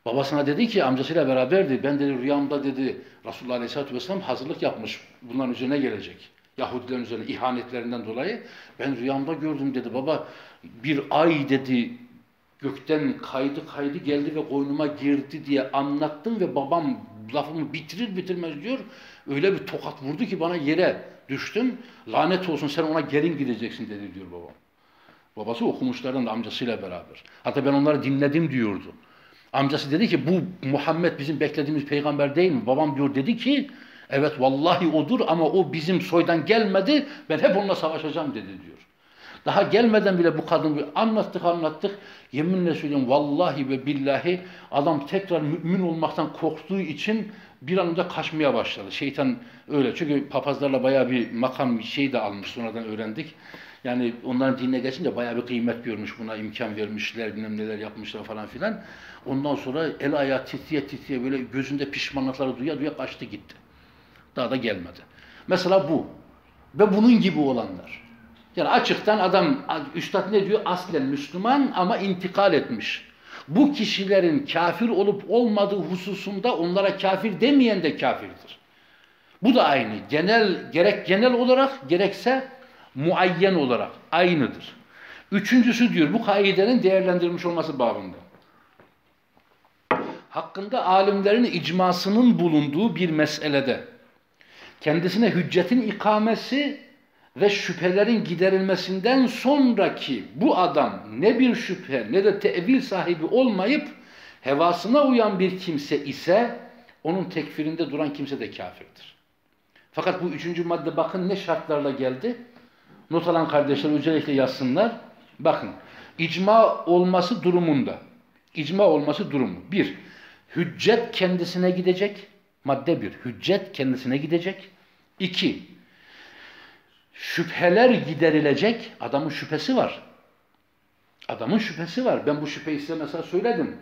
Speaker 2: Babasına dedi ki amcasıyla beraberdi. Ben dedi rüyamda dedi Resulullah Aleyhisselatü Vesselam hazırlık yapmış. Bunların üzerine gelecek. Yahudilerin üzerine ihanetlerinden dolayı. Ben rüyamda gördüm dedi. Baba bir ay dedi gökten kaydı kaydı geldi ve koynuma girdi diye anlattım ve babam lafımı bitirir bitirmez diyor. Öyle bir tokat vurdu ki bana yere düştüm. Lanet olsun sen ona gelin gideceksin dedi diyor babam. Babası okumuşlardan da amcasıyla beraber. Hatta ben onları dinledim diyordu. Amcası dedi ki bu Muhammed bizim beklediğimiz peygamber değil mi? Babam diyor dedi ki evet vallahi odur ama o bizim soydan gelmedi. Ben hep onunla savaşacağım dedi diyor. Daha gelmeden bile bu kadın bir anlattık anlattık. Yeminle söylüyorum vallahi ve billahi adam tekrar mümin olmaktan korktuğu için bir an önce kaçmaya başladı. Şeytan öyle. Çünkü papazlarla bayağı bir makam şey de almış sonradan öğrendik. Yani onların dinine geçince bayağı bir kıymet görmüş buna imkan vermişler bilmem neler yapmışlar falan filan. Ondan sonra el ayağı titriye titriye böyle gözünde pişmanlıkları duya duya kaçtı gitti. Daha da gelmedi. Mesela bu. Ve bunun gibi olanlar. Yani açıktan adam, üstad ne diyor? Aslen Müslüman ama intikal etmiş. Bu kişilerin kafir olup olmadığı hususunda onlara kafir demeyen de kafirdir. Bu da aynı. Genel gerek genel olarak gerekse muayyen olarak aynıdır. Üçüncüsü diyor bu kaidenin değerlendirilmiş olması babında. Hakkında alimlerin icmasının bulunduğu bir meselede kendisine hüccetin ikamesi ve şüphelerin giderilmesinden sonraki bu adam ne bir şüphe ne de tevil sahibi olmayıp hevasına uyan bir kimse ise onun tekfirinde duran kimse de kafirdir. Fakat bu üçüncü madde bakın ne şartlarla geldi? Not alan kardeşler özellikle yazsınlar. Bakın, icma olması durumunda, icma olması durumu. Bir, hüccet kendisine gidecek. Madde bir, hüccet kendisine gidecek. İki, şüpheler giderilecek. Adamın şüphesi var. Adamın şüphesi var. Ben bu şüpheyi size mesela söyledim.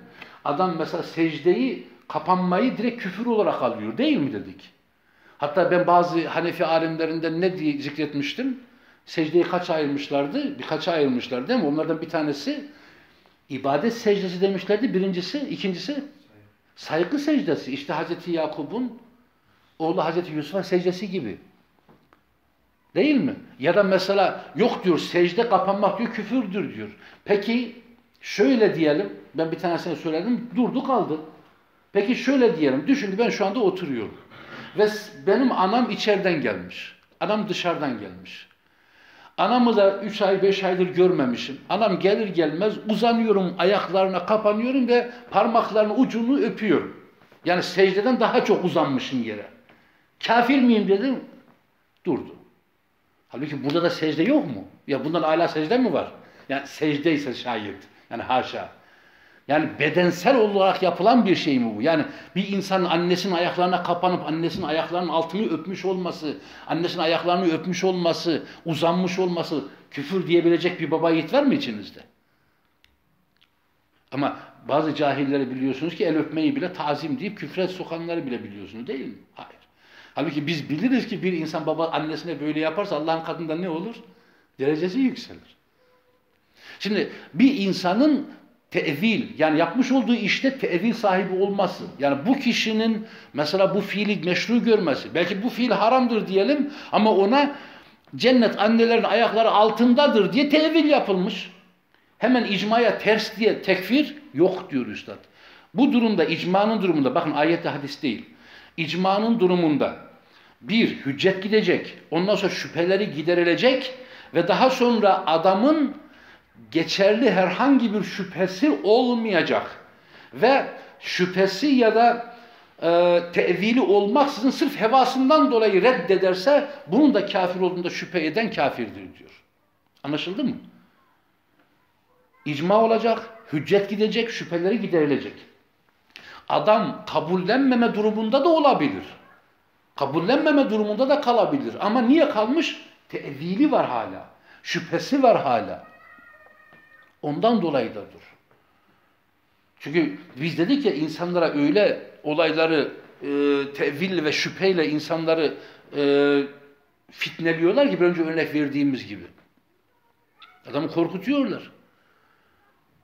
Speaker 2: Adam mesela secdeyi, kapanmayı direkt küfür olarak alıyor değil mi dedik. Hatta ben bazı Hanefi alimlerinden ne diye zikretmiştim? Secdeyi kaç ayırmışlardı? Birkaç ayırmışlar değil mi? Onlardan bir tanesi ibadet secdesi demişlerdi. Birincisi, ikincisi saygı secdesi. İşte Hazreti Yakup'un oğlu Hazreti Yusuf'a secdesi gibi. Değil mi? Ya da mesela yok diyor secde kapanmak diyor küfürdür diyor. Peki şöyle diyelim ben bir tanesini söyledim durdu kaldı. Peki şöyle diyelim düşündü ben şu anda oturuyorum. Ve benim anam içeriden gelmiş. Anam dışarıdan gelmiş. Anamı da 3 ay 5 aydır görmemişim. Anam gelir gelmez uzanıyorum ayaklarına kapanıyorum ve parmaklarının ucunu öpüyorum. Yani secdeden daha çok uzanmışım yere. Kafir miyim dedim. Durdu. Halbuki burada da secde yok mu? Ya bundan hala secde mi var? Yani secde ise şayet. Yani haşa. Yani bedensel olarak yapılan bir şey mi bu? Yani bir insanın annesinin ayaklarına kapanıp annesinin ayaklarının altını öpmüş olması, annesinin ayaklarını öpmüş olması, uzanmış olması küfür diyebilecek bir baba yiğit var mı içinizde? Ama bazı cahilleri biliyorsunuz ki el öpmeyi bile tazim deyip küfre sokanları bile biliyorsunuz değil mi? Hayır. Halbuki biz biliriz ki bir insan baba annesine böyle yaparsa Allah'ın katında ne olur? Derecesi yükselir. Şimdi bir insanın tevil yani yapmış olduğu işte tevil sahibi olması. Yani bu kişinin mesela bu fiili meşru görmesi. Belki bu fiil haramdır diyelim ama ona cennet annelerin ayakları altındadır diye tevil yapılmış. Hemen icmaya ters diye tekfir yok diyor üstad. Bu durumda icmanın durumunda bakın ayette hadis değil. İcmanın durumunda bir hüccet gidecek. Ondan sonra şüpheleri giderilecek ve daha sonra adamın geçerli herhangi bir şüphesi olmayacak. Ve şüphesi ya da e, tevili olmaksızın sırf hevasından dolayı reddederse bunun da kafir olduğunda şüphe eden kafirdir diyor. Anlaşıldı mı? İcma olacak, hüccet gidecek, şüpheleri giderilecek. Adam kabullenmeme durumunda da olabilir. Kabullenmeme durumunda da kalabilir. Ama niye kalmış? Tevili var hala. Şüphesi var hala. Ondan dolayı da dur. Çünkü biz dedik ya insanlara öyle olayları e, tevil ve şüpheyle insanları e, fitneliyorlar ki bir önce örnek verdiğimiz gibi. Adamı korkutuyorlar.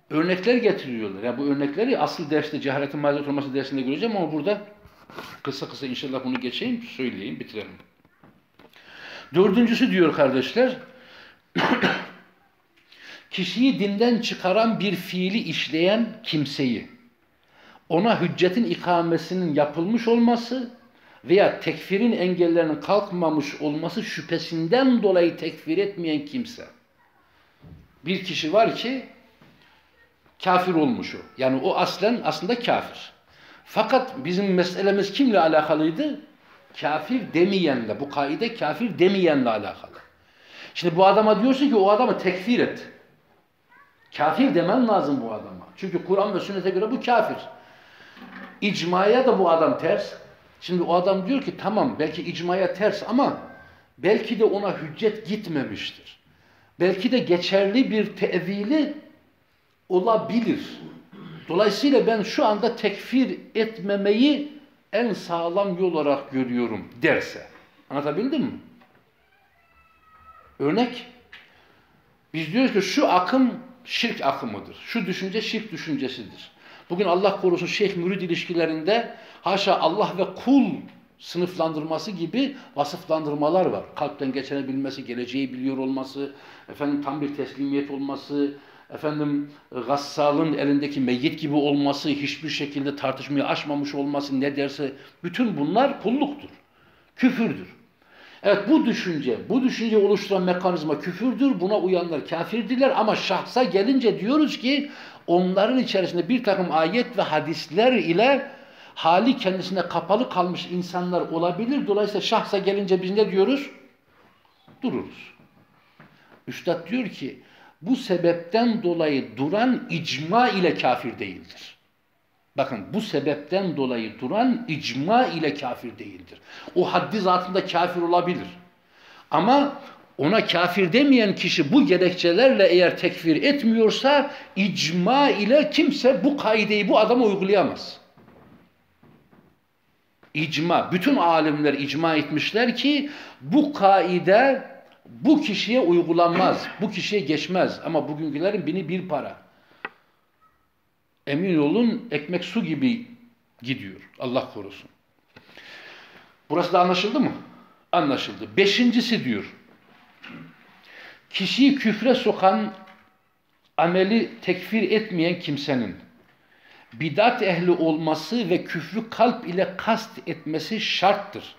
Speaker 2: Örnekler getiriyorlar. Yani bu örnekleri asıl derste cehaletin mazeret olması dersinde göreceğim ama burada kısa kısa inşallah bunu geçeyim, söyleyeyim, bitirelim. Dördüncüsü diyor kardeşler, kişiyi dinden çıkaran bir fiili işleyen kimseyi, ona hüccetin ikamesinin yapılmış olması veya tekfirin engellerinin kalkmamış olması şüphesinden dolayı tekfir etmeyen kimse. Bir kişi var ki kafir olmuş o. Yani o aslen aslında kafir. Fakat bizim meselemiz kimle alakalıydı? Kafir demeyenle. Bu kaide kafir demeyenle alakalı. Şimdi bu adama diyorsun ki o adamı tekfir et. Kafir demen lazım bu adama. Çünkü Kur'an ve sünnete göre bu kafir. İcmaya da bu adam ters. Şimdi o adam diyor ki tamam belki icmaya ters ama belki de ona hüccet gitmemiştir. Belki de geçerli bir tevili olabilir. Dolayısıyla ben şu anda tekfir etmemeyi en sağlam yol olarak görüyorum derse. Anlatabildim mi? Örnek. Biz diyoruz ki şu akım şirk akımıdır. Şu düşünce şirk düşüncesidir. Bugün Allah korusun şeyh mürid ilişkilerinde haşa Allah ve kul sınıflandırması gibi vasıflandırmalar var. Kalpten geçenebilmesi, geleceği biliyor olması, efendim tam bir teslimiyet olması, efendim gassalın elindeki meyyit gibi olması, hiçbir şekilde tartışmayı aşmamış olması ne derse bütün bunlar kulluktur. Küfürdür. Evet bu düşünce, bu düşünce oluşturan mekanizma küfürdür. Buna uyanlar kafirdirler ama şahsa gelince diyoruz ki onların içerisinde bir takım ayet ve hadisler ile hali kendisine kapalı kalmış insanlar olabilir. Dolayısıyla şahsa gelince biz ne diyoruz? Dururuz. Üstad diyor ki bu sebepten dolayı duran icma ile kafir değildir. Bakın bu sebepten dolayı duran icma ile kafir değildir. O haddi zatında kafir olabilir. Ama ona kafir demeyen kişi bu gerekçelerle eğer tekfir etmiyorsa icma ile kimse bu kaideyi bu adama uygulayamaz. İcma, bütün alimler icma etmişler ki bu kaide bu kişiye uygulanmaz, bu kişiye geçmez. Ama bugünkülerin bini bir para. Emin olun ekmek su gibi gidiyor. Allah korusun. Burası da anlaşıldı mı? Anlaşıldı. Beşincisi diyor. Kişiyi küfre sokan ameli tekfir etmeyen kimsenin bidat ehli olması ve küfrü kalp ile kast etmesi şarttır.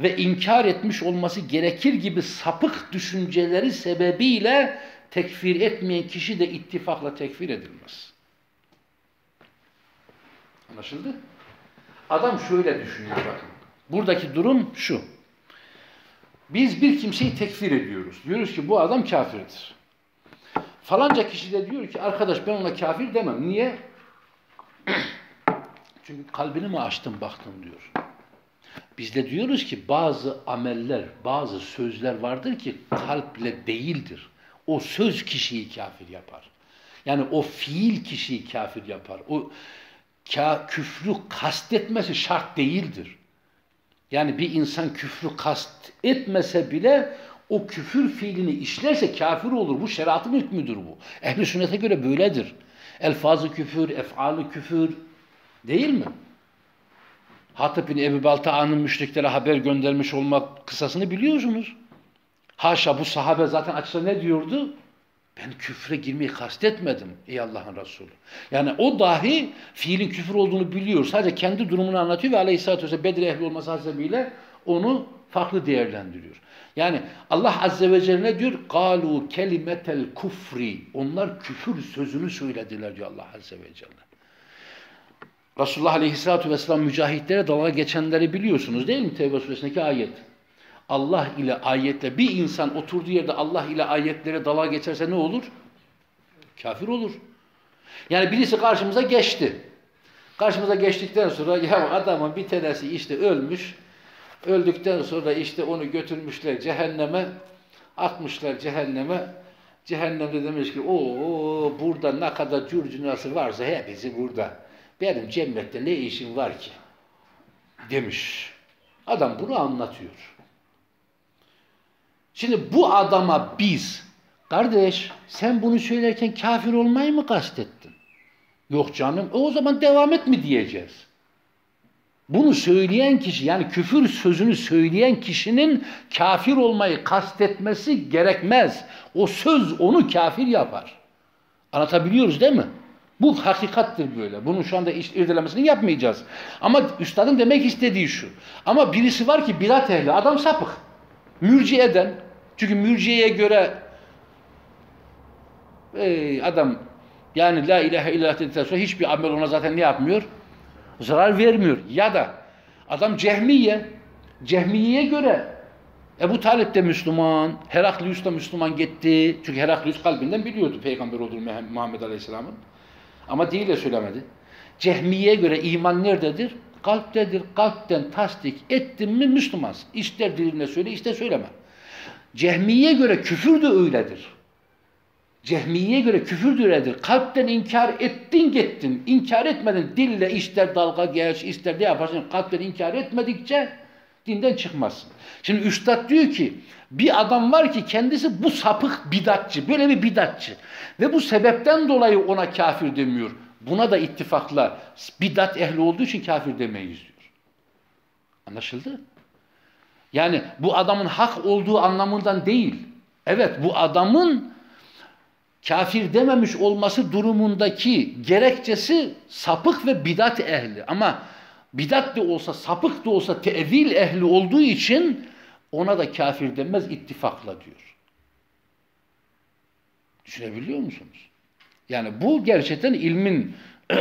Speaker 2: Ve inkar etmiş olması gerekir gibi sapık düşünceleri sebebiyle tekfir etmeyen kişi de ittifakla tekfir edilmez. Anlaşıldı? Adam şöyle düşünüyor bakın. Buradaki durum şu. Biz bir kimseyi tekfir ediyoruz. Diyoruz ki bu adam kafirdir. Falanca kişi de diyor ki arkadaş ben ona kafir demem. Niye? Çünkü kalbini mi açtım baktım diyor. Biz de diyoruz ki bazı ameller, bazı sözler vardır ki kalple değildir. O söz kişiyi kafir yapar. Yani o fiil kişiyi kafir yapar. O ka, küfrü kastetmesi şart değildir. Yani bir insan küfrü kast etmese bile o küfür fiilini işlerse kafir olur. Bu şeriatın hükmüdür bu. Ehli sünnete göre böyledir. Elfazı küfür, efalı küfür değil mi? Hatip bin Ebu Balta'nın müşriklere haber göndermiş olmak kısasını biliyorsunuz. Haşa bu sahabe zaten açsa ne diyordu? Ben küfre girmeyi kastetmedim ey Allah'ın Resulü. Yani o dahi fiilin küfür olduğunu biliyor. Sadece kendi durumunu anlatıyor ve aleyhissalatü vesselam Bedir ehli olması hasebiyle onu farklı değerlendiriyor. Yani Allah Azze ve Celle ne diyor? Galu kelimetel kufri. Onlar küfür sözünü söylediler diyor Allah Azze ve Celle. Resulullah Aleyhisselatü Vesselam mücahitlere dalga geçenleri biliyorsunuz değil mi? Tevbe suresindeki ayet. Allah ile ayetle bir insan oturduğu yerde Allah ile ayetlere dalga geçerse ne olur? Kafir olur. Yani birisi karşımıza geçti. Karşımıza geçtikten sonra ya adamın bir tanesi işte ölmüş. Öldükten sonra işte onu götürmüşler cehenneme. Atmışlar cehenneme. Cehennemde demiş ki o burada ne kadar curcunası varsa hepsi burada. Benim cennette ne işim var ki? Demiş. Adam bunu anlatıyor. Şimdi bu adama biz, kardeş sen bunu söylerken kafir olmayı mı kastettin? Yok canım, e o zaman devam et mi diyeceğiz? Bunu söyleyen kişi, yani küfür sözünü söyleyen kişinin kafir olmayı kastetmesi gerekmez. O söz onu kafir yapar. Anlatabiliyoruz değil mi? Bu hakikattir böyle. Bunun şu anda irdelemesini yapmayacağız. Ama üstadın demek istediği şu. Ama birisi var ki bilat ehli, adam sapık. Mürciye'den, çünkü mürciyeye göre ey adam yani la ilahe illallah dedikten sonra hiçbir amel ona zaten ne yapmıyor? Zarar vermiyor. Ya da adam cehmiye, cehmiyeye göre Ebu Talip de Müslüman, Heraklius da Müslüman gitti. Çünkü Heraklius kalbinden biliyordu peygamber olduğunu Muhammed Aleyhisselam'ın. Ama diliyle söylemedi. Cehmiye göre iman nerededir? Kalptedir. Kalpten tasdik ettin mi Müslümansın. İster dilinle söyle, ister söyleme. Cehmiye göre küfür de öyledir. Cehmiye göre küfür de öyledir. Kalpten inkar ettin gittin. İnkar etmedin. Dille ister dalga geç, ister ne yaparsın. Kalpten inkar etmedikçe dinden çıkmazsın. Şimdi üstad diyor ki bir adam var ki kendisi bu sapık bidatçı. Böyle bir bidatçı. Ve bu sebepten dolayı ona kafir demiyor. Buna da ittifakla bidat ehli olduğu için kafir demeyiz diyor. Anlaşıldı? Yani bu adamın hak olduğu anlamından değil. Evet bu adamın kafir dememiş olması durumundaki gerekçesi sapık ve bidat ehli. Ama bidat de olsa, sapık da olsa tevil ehli olduğu için ona da kafir denmez ittifakla diyor. Düşünebiliyor musunuz? Yani bu gerçekten ilmin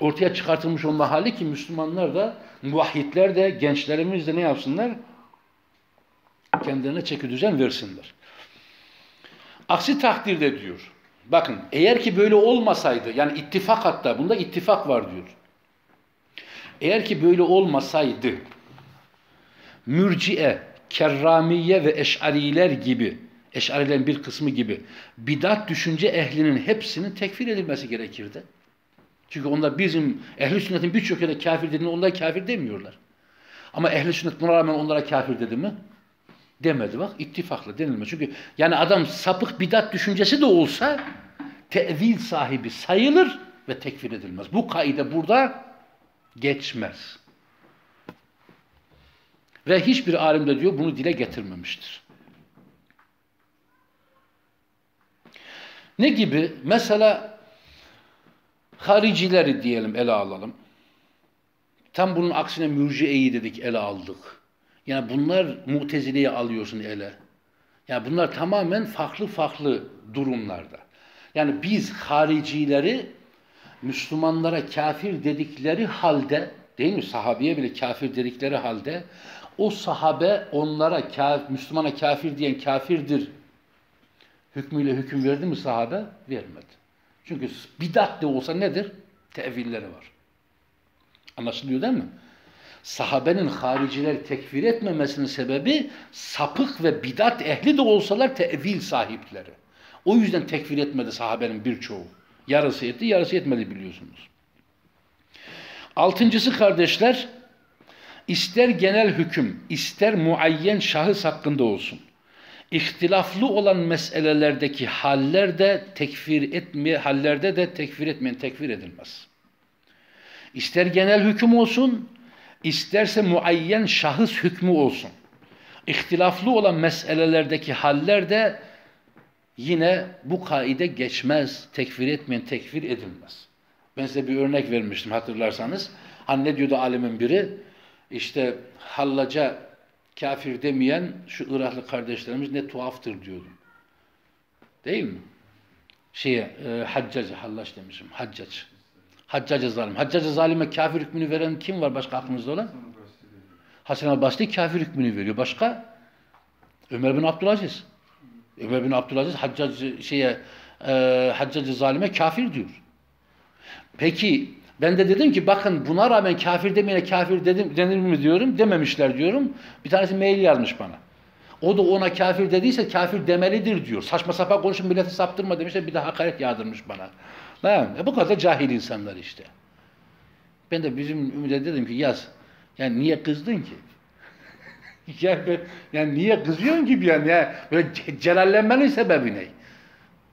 Speaker 2: ortaya çıkartılmış olma hali ki Müslümanlar da, muvahhidler de, gençlerimiz de ne yapsınlar? Kendilerine çeki düzen versinler. Aksi takdirde diyor, bakın eğer ki böyle olmasaydı, yani ittifak hatta, bunda ittifak var diyor. Eğer ki böyle olmasaydı, mürciye, kerramiye ve eşariler gibi, eşarilerin bir kısmı gibi bidat düşünce ehlinin hepsinin tekfir edilmesi gerekirdi. Çünkü onlar bizim ehli sünnetin birçok yerde kafir dediğinde onlar kafir demiyorlar. Ama ehli sünnet buna rağmen onlara kafir dedi mi? Demedi bak ittifakla denilmez. Çünkü yani adam sapık bidat düşüncesi de olsa tevil sahibi sayılır ve tekfir edilmez. Bu kaide burada geçmez. Ve hiçbir alim de diyor bunu dile getirmemiştir. Ne gibi? Mesela haricileri diyelim ele alalım. Tam bunun aksine mürciyeyi dedik ele aldık. Yani bunlar mutezileyi alıyorsun ele. Yani bunlar tamamen farklı farklı durumlarda. Yani biz haricileri Müslümanlara kafir dedikleri halde değil mi? Sahabeye bile kafir dedikleri halde o sahabe onlara Müslümana kafir diyen kafirdir hükmüyle hüküm verdi mi sahabe? Vermedi. Çünkü bidat de olsa nedir? Tevilleri var. Anlaşılıyor değil mi? Sahabenin haricileri tekfir etmemesinin sebebi sapık ve bidat ehli de olsalar tevil sahipleri. O yüzden tekfir etmedi sahabenin birçoğu. Yarısı etti, yarısı etmedi biliyorsunuz. Altıncısı kardeşler, ister genel hüküm, ister muayyen şahıs hakkında olsun. İhtilaflı olan meselelerdeki haller de tekfir etme, hallerde de tekfir etmeyen tekfir edilmez. İster genel hüküm olsun, isterse muayyen şahıs hükmü olsun. İhtilaflı olan meselelerdeki haller de yine bu kaide geçmez. Tekfir etmeyen tekfir edilmez. Ben size bir örnek vermiştim hatırlarsanız. Hani ne diyordu alimin biri? İşte hallaca kafir demeyen şu Iraklı kardeşlerimiz ne tuhaftır diyordu. Değil mi? Şeye, e, haccacı, hallaç demişim. Haccac. Haccacı zalim. Haccacı zalime kafir hükmünü veren kim var başka aklınızda olan? Hasan al-Basri kafir hükmünü veriyor. Başka? Ömer bin Abdülaziz. Ömer bin Abdülaziz haccacı şeye e, haccacı zalime kafir diyor. Peki ben de dedim ki bakın buna rağmen kafir demeyene kafir dedim, denir mi diyorum. Dememişler diyorum. Bir tanesi mail yazmış bana. O da ona kafir dediyse kafir demelidir diyor. Saçma sapan konuşun milleti saptırma demişler. Bir de hakaret yağdırmış bana. Ha, e bu kadar cahil insanlar işte. Ben de bizim Ümit'e dedim ki yaz. Yani niye kızdın ki? yani, niye kızıyorsun gibi yani? yani böyle celallenmenin sebebi ne?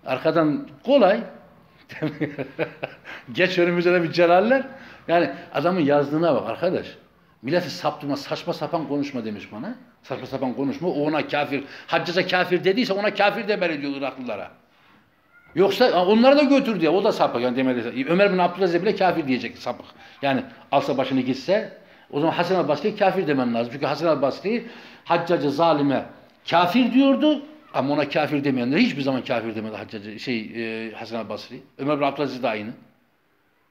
Speaker 2: Arkadan kolay. Geç önümüze de bir celaller. Yani adamın yazdığına bak arkadaş. Milleti saptırma, saçma sapan konuşma demiş bana. Saçma sapan konuşma. O ona kafir, haccaza kafir dediyse ona kafir demeli diyor Iraklılara. Yoksa onları da götür diye. O da sapık. Yani demeli. Ömer bin Abdülaziz bile kafir diyecek sapık. Yani alsa başını gitse o zaman Hasan al-Basri kafir demem lazım. Çünkü Hasan al-Basri haccacı zalime kafir diyordu. Ama ona kafir demeyenler hiçbir zaman kafir demedi Haccacı, şey, e, Hasan al-Basri. Ömer bin Abdülaziz de aynı.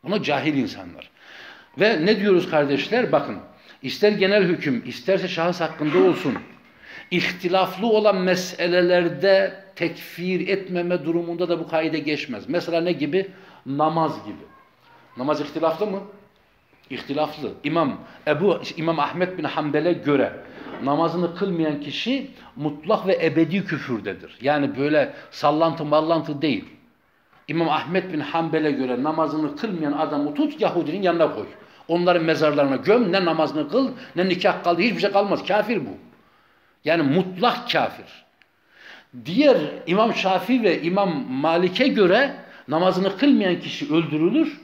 Speaker 2: Ona cahil insanlar. Ve ne diyoruz kardeşler? Bakın. ister genel hüküm, isterse şahıs hakkında olsun. İhtilaflı olan meselelerde tekfir etmeme durumunda da bu kaide geçmez. Mesela ne gibi? Namaz gibi. Namaz ihtilaflı mı? İhtilaflı. İmam Ebu İmam Ahmet bin Hanbel'e göre namazını kılmayan kişi mutlak ve ebedi küfürdedir. Yani böyle sallantı mallantı değil. İmam Ahmet bin Hanbel'e göre namazını kılmayan adamı tut Yahudinin yanına koy. Onların mezarlarına göm ne namazını kıl ne nikah kaldı hiçbir şey kalmaz. Kafir bu. Yani mutlak kafir. Diğer İmam Şafii ve İmam Malik'e göre namazını kılmayan kişi öldürülür.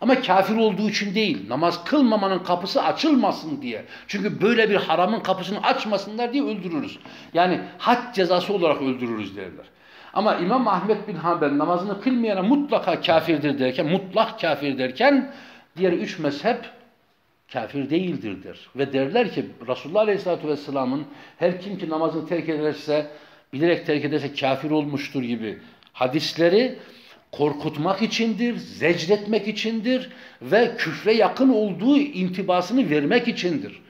Speaker 2: Ama kafir olduğu için değil. Namaz kılmamanın kapısı açılmasın diye. Çünkü böyle bir haramın kapısını açmasınlar diye öldürürüz. Yani had cezası olarak öldürürüz derler. Ama İmam Ahmet bin Hanbel namazını kılmayana mutlaka kafirdir derken, mutlak kafir derken diğer üç mezhep kafir değildir der. Ve derler ki Resulullah Aleyhisselatü Vesselam'ın her kim ki namazını terk ederse, bilerek terk ederse kafir olmuştur gibi hadisleri korkutmak içindir, zecretmek içindir ve küfre yakın olduğu intibasını vermek içindir.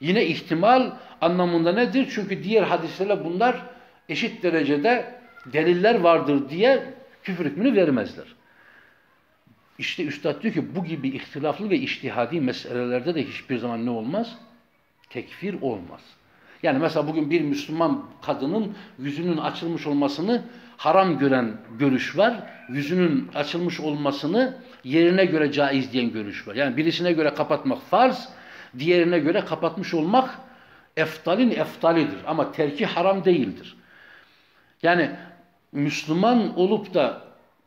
Speaker 2: Yine ihtimal anlamında nedir? Çünkü diğer hadislerle bunlar eşit derecede deliller vardır diye küfür hükmünü vermezler. İşte Üstad diyor ki bu gibi ihtilaflı ve iştihadi meselelerde de hiçbir zaman ne olmaz? Tekfir olmaz. Yani mesela bugün bir Müslüman kadının yüzünün açılmış olmasını haram gören görüş var. Yüzünün açılmış olmasını yerine göre caiz diyen görüş var. Yani birisine göre kapatmak farz, diğerine göre kapatmış olmak eftalin eftalidir. Ama terki haram değildir. Yani Müslüman olup da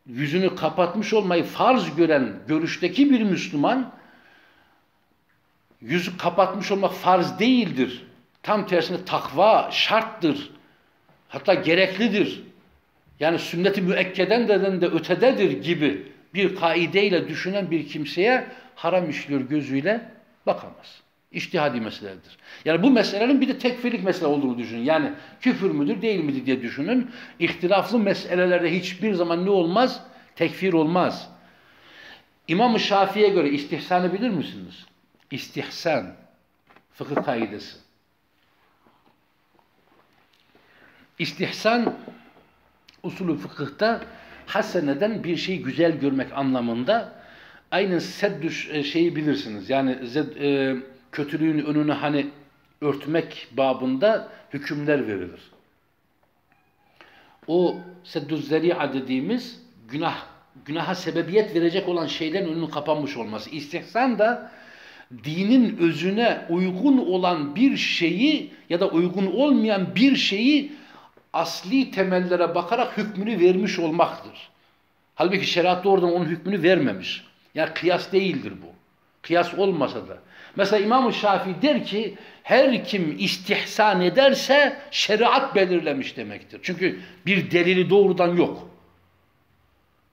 Speaker 2: yüzünü kapatmış olmayı farz gören görüşteki bir Müslüman yüzü kapatmış olmak farz değildir. Tam tersine takva şarttır. Hatta gereklidir. Yani sünnet-i müekkeden de, de ötededir gibi bir kaideyle düşünen bir kimseye haram işliyor gözüyle bakamaz. İçtihadi meseledir. Yani bu meselenin bir de tekfirlik mesele olduğunu düşünün. Yani küfür müdür değil midir diye düşünün. İhtilaflı meselelerde hiçbir zaman ne olmaz? Tekfir olmaz. İmam-ı Şafii'ye göre istihsanı bilir misiniz? İstihsan fıkıh kaidesi. İstihsan usulü fıkıhta haseneden bir şeyi güzel görmek anlamında aynen seddüş e, şeyi bilirsiniz. Yani zed, e, kötülüğün önünü hani örtmek babında hükümler verilir. O seddüz zeri'a dediğimiz günah günaha sebebiyet verecek olan şeylerin önünün kapanmış olması. İstihsan da dinin özüne uygun olan bir şeyi ya da uygun olmayan bir şeyi asli temellere bakarak hükmünü vermiş olmaktır. Halbuki şeriatta oradan onun hükmünü vermemiş. Yani kıyas değildir bu. Kıyas olmasa da. Mesela İmam-ı Şafii der ki her kim istihsan ederse şeriat belirlemiş demektir. Çünkü bir delili doğrudan yok.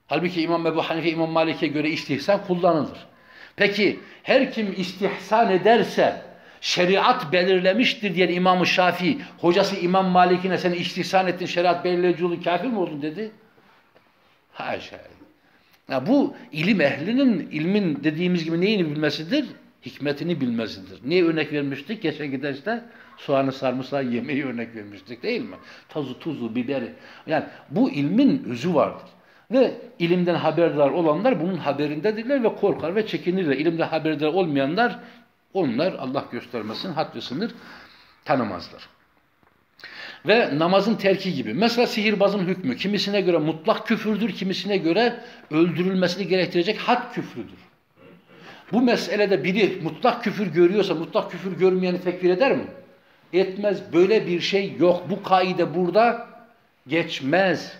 Speaker 2: Halbuki İmam Ebu Hanife, İmam Malik'e göre istihsan kullanılır. Peki her kim istihsan ederse şeriat belirlemiştir diyen İmam-ı Şafii, hocası İmam Malik'ine sen istihsan ettin, şeriat belirleyici oldun, kafir mi oldun dedi. Haşa. Ya bu ilim ehlinin, ilmin dediğimiz gibi neyini bilmesidir? Hikmetini bilmesidir. Niye örnek vermiştik? Geçen giderste soğanı sarımsağı yemeği örnek vermiştik değil mi? Tazu, tuzu, biberi. Yani bu ilmin özü vardır. Ve ilimden haberdar olanlar bunun haberindedirler ve korkar ve çekinirler. İlimde haberdar olmayanlar onlar Allah göstermesin had ve sınır tanımazlar. Ve namazın terki gibi. Mesela sihirbazın hükmü kimisine göre mutlak küfürdür, kimisine göre öldürülmesini gerektirecek had küfrüdür. Bu meselede biri mutlak küfür görüyorsa mutlak küfür görmeyeni tekfir eder mi? Etmez. Böyle bir şey yok. Bu kaide burada geçmez.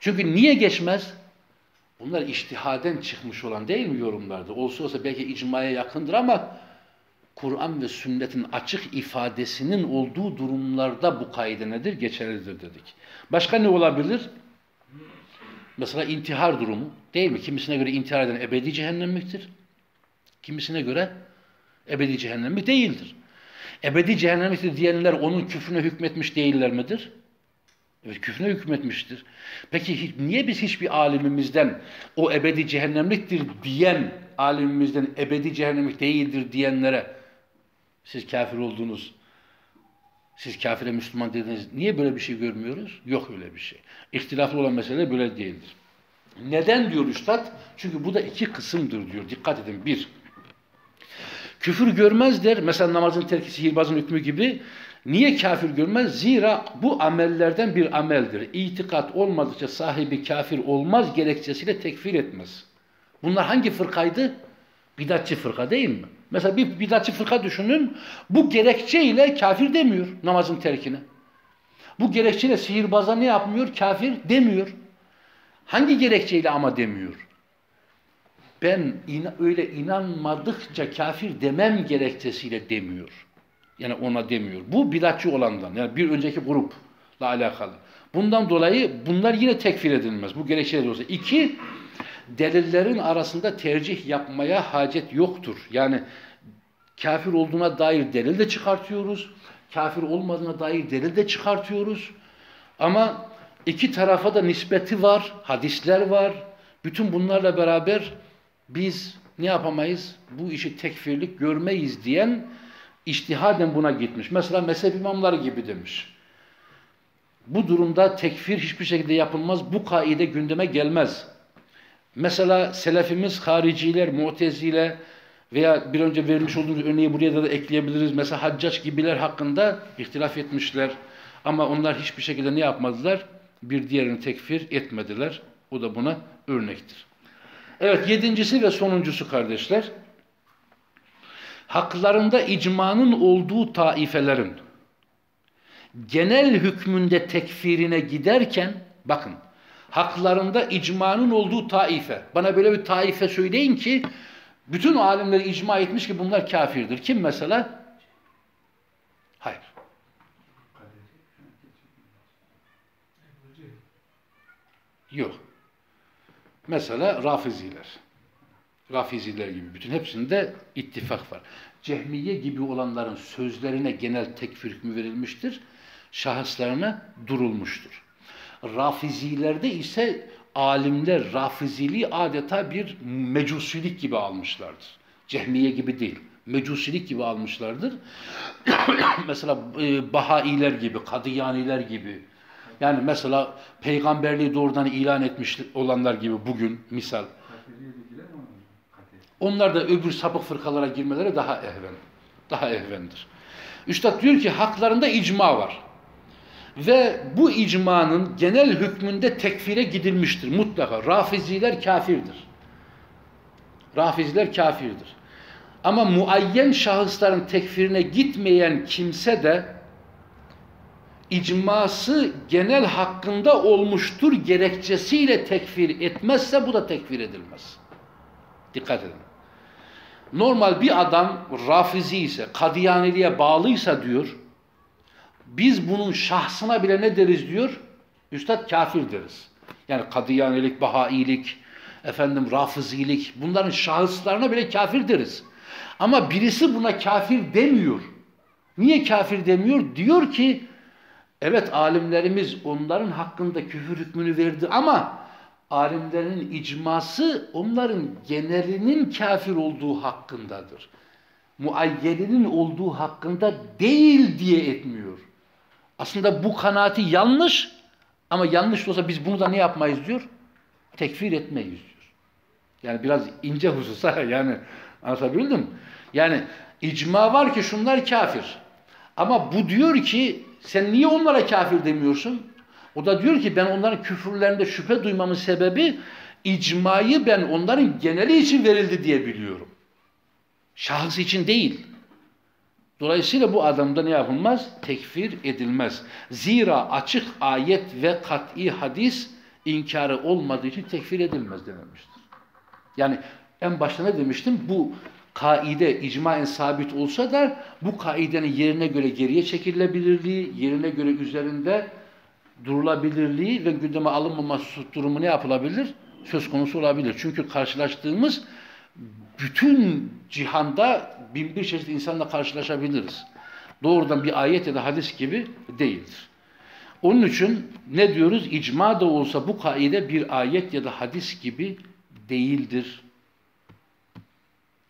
Speaker 2: Çünkü niye geçmez? Bunlar iştihaden çıkmış olan değil mi yorumlarda? Olsa olsa belki icmaya yakındır ama Kur'an ve sünnetin açık ifadesinin olduğu durumlarda bu kaide nedir? Geçerlidir dedik. Başka ne olabilir? Mesela intihar durumu değil mi? Kimisine göre intihar eden ebedi cehennemliktir. Kimisine göre ebedi cehennemlik değildir. Ebedi cehennemliktir diyenler onun küfrüne hükmetmiş değiller midir? Evet küfrüne hükmetmiştir. Peki niye biz hiçbir alimimizden o ebedi cehennemliktir diyen alimimizden ebedi cehennemlik değildir diyenlere siz kafir oldunuz, siz kafire Müslüman dediniz. Niye böyle bir şey görmüyoruz? Yok öyle bir şey. İhtilaflı olan mesele böyle değildir. Neden diyor Üstad? Çünkü bu da iki kısımdır diyor. Dikkat edin. Bir, küfür görmez der. Mesela namazın terki sihirbazın hükmü gibi. Niye kafir görmez? Zira bu amellerden bir ameldir. İtikat olmadıkça sahibi kafir olmaz gerekçesiyle tekfir etmez. Bunlar hangi fırkaydı? Bidatçı fırka değil mi? Mesela bir bidatçı fırka düşünün. Bu gerekçeyle kafir demiyor namazın terkine. Bu gerekçeyle sihirbaza ne yapmıyor? Kafir demiyor. Hangi gerekçeyle ama demiyor? Ben in öyle inanmadıkça kafir demem gerekçesiyle demiyor. Yani ona demiyor. Bu bidatçı olandan. Yani bir önceki grupla alakalı. Bundan dolayı bunlar yine tekfir edilmez. Bu gerekçeler olsa. İki, delillerin arasında tercih yapmaya hacet yoktur. Yani kafir olduğuna dair delil de çıkartıyoruz. Kafir olmadığına dair delil de çıkartıyoruz. Ama iki tarafa da nispeti var, hadisler var. Bütün bunlarla beraber biz ne yapamayız? Bu işi tekfirlik görmeyiz diyen iştihaden buna gitmiş. Mesela mezhep imamları gibi demiş. Bu durumda tekfir hiçbir şekilde yapılmaz. Bu kaide gündeme gelmez. Mesela selefimiz hariciler, mutezile veya bir önce vermiş olduğumuz örneği buraya da, da ekleyebiliriz. Mesela haccaç gibiler hakkında ihtilaf etmişler. Ama onlar hiçbir şekilde ne yapmadılar? Bir diğerini tekfir etmediler. O da buna örnektir. Evet yedincisi ve sonuncusu kardeşler. Haklarında icmanın olduğu taifelerin genel hükmünde tekfirine giderken bakın haklarında icmanın olduğu taife. Bana böyle bir taife söyleyin ki bütün alimler icma etmiş ki bunlar kafirdir. Kim mesela? Hayır. Yok. Mesela Rafiziler. Rafiziler gibi bütün hepsinde ittifak var. Cehmiye gibi olanların sözlerine genel tekfir hükmü verilmiştir. Şahıslarına durulmuştur. Rafizilerde ise alimler rafiziliği adeta bir mecusilik gibi almışlardır. Cehmiye gibi değil. Mecusilik gibi almışlardır. mesela e, Bahailer gibi, Kadıyaniler gibi. Yani mesela peygamberliği doğrudan ilan etmiş olanlar gibi bugün misal. Onlar da öbür sapık fırkalara girmeleri daha ehven. Daha ehvendir. Üstad diyor ki haklarında icma var. Ve bu icmanın genel hükmünde tekfire gidilmiştir mutlaka. Rafiziler kafirdir. Rafiziler kafirdir. Ama muayyen şahısların tekfirine gitmeyen kimse de icması genel hakkında olmuştur gerekçesiyle tekfir etmezse bu da tekfir edilmez. Dikkat edin. Normal bir adam rafizi ise, kadiyaniliğe bağlıysa diyor, biz bunun şahsına bile ne deriz diyor? Üstad kafir deriz. Yani kadıyanilik, bahailik, efendim rafizilik, bunların şahıslarına bile kafir deriz. Ama birisi buna kafir demiyor. Niye kafir demiyor? Diyor ki, evet alimlerimiz onların hakkında küfür hükmünü verdi ama alimlerin icması onların genelinin kafir olduğu hakkındadır. Muayyeninin olduğu hakkında değil diye etmiyor. Aslında bu kanaati yanlış ama yanlış olsa biz bunu da ne yapmayız diyor? Tekfir etmeyiz diyor. Yani biraz ince hususa yani anlatabildim. Yani icma var ki şunlar kafir. Ama bu diyor ki sen niye onlara kafir demiyorsun? O da diyor ki ben onların küfürlerinde şüphe duymamın sebebi icmayı ben onların geneli için verildi diye biliyorum. Şahıs için değil. Dolayısıyla bu adamda ne yapılmaz? Tekfir edilmez. Zira açık ayet ve kat'i hadis inkarı olmadığı için tekfir edilmez denilmiştir. Yani en başta ne demiştim? Bu kaide icmaen sabit olsa da bu kaidenin yerine göre geriye çekilebilirliği, yerine göre üzerinde durulabilirliği ve gündeme alınmaması durumu ne yapılabilir? Söz konusu olabilir. Çünkü karşılaştığımız bütün cihanda bin bir çeşit insanla karşılaşabiliriz. Doğrudan bir ayet ya da hadis gibi değildir. Onun için ne diyoruz? İcma da olsa bu kaide bir ayet ya da hadis gibi değildir.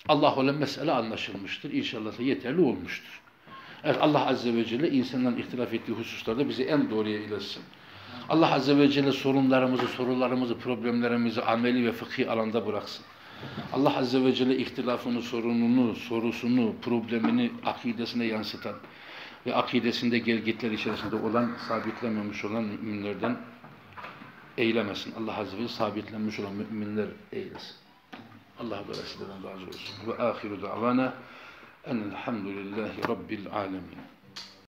Speaker 2: Allah olan mesele anlaşılmıştır. İnşallah yeterli olmuştur. Evet Allah Azze ve Celle insanların ihtilaf ettiği hususlarda bizi en doğruya iletsin. Allah Azze ve Celle sorunlarımızı, sorularımızı, problemlerimizi ameli ve fıkhi alanda bıraksın. Allah Azze ve Celle ihtilafını, sorununu, sorusunu, problemini akidesine yansıtan ve akidesinde gelgitler içerisinde olan, sabitlememiş olan müminlerden eylemesin. Allah Azze ve Celle sabitlenmiş olan müminler eylesin. Allah dolayısıyla razı olsun. Ve ahiru davana enelhamdülillahi rabbil alemin.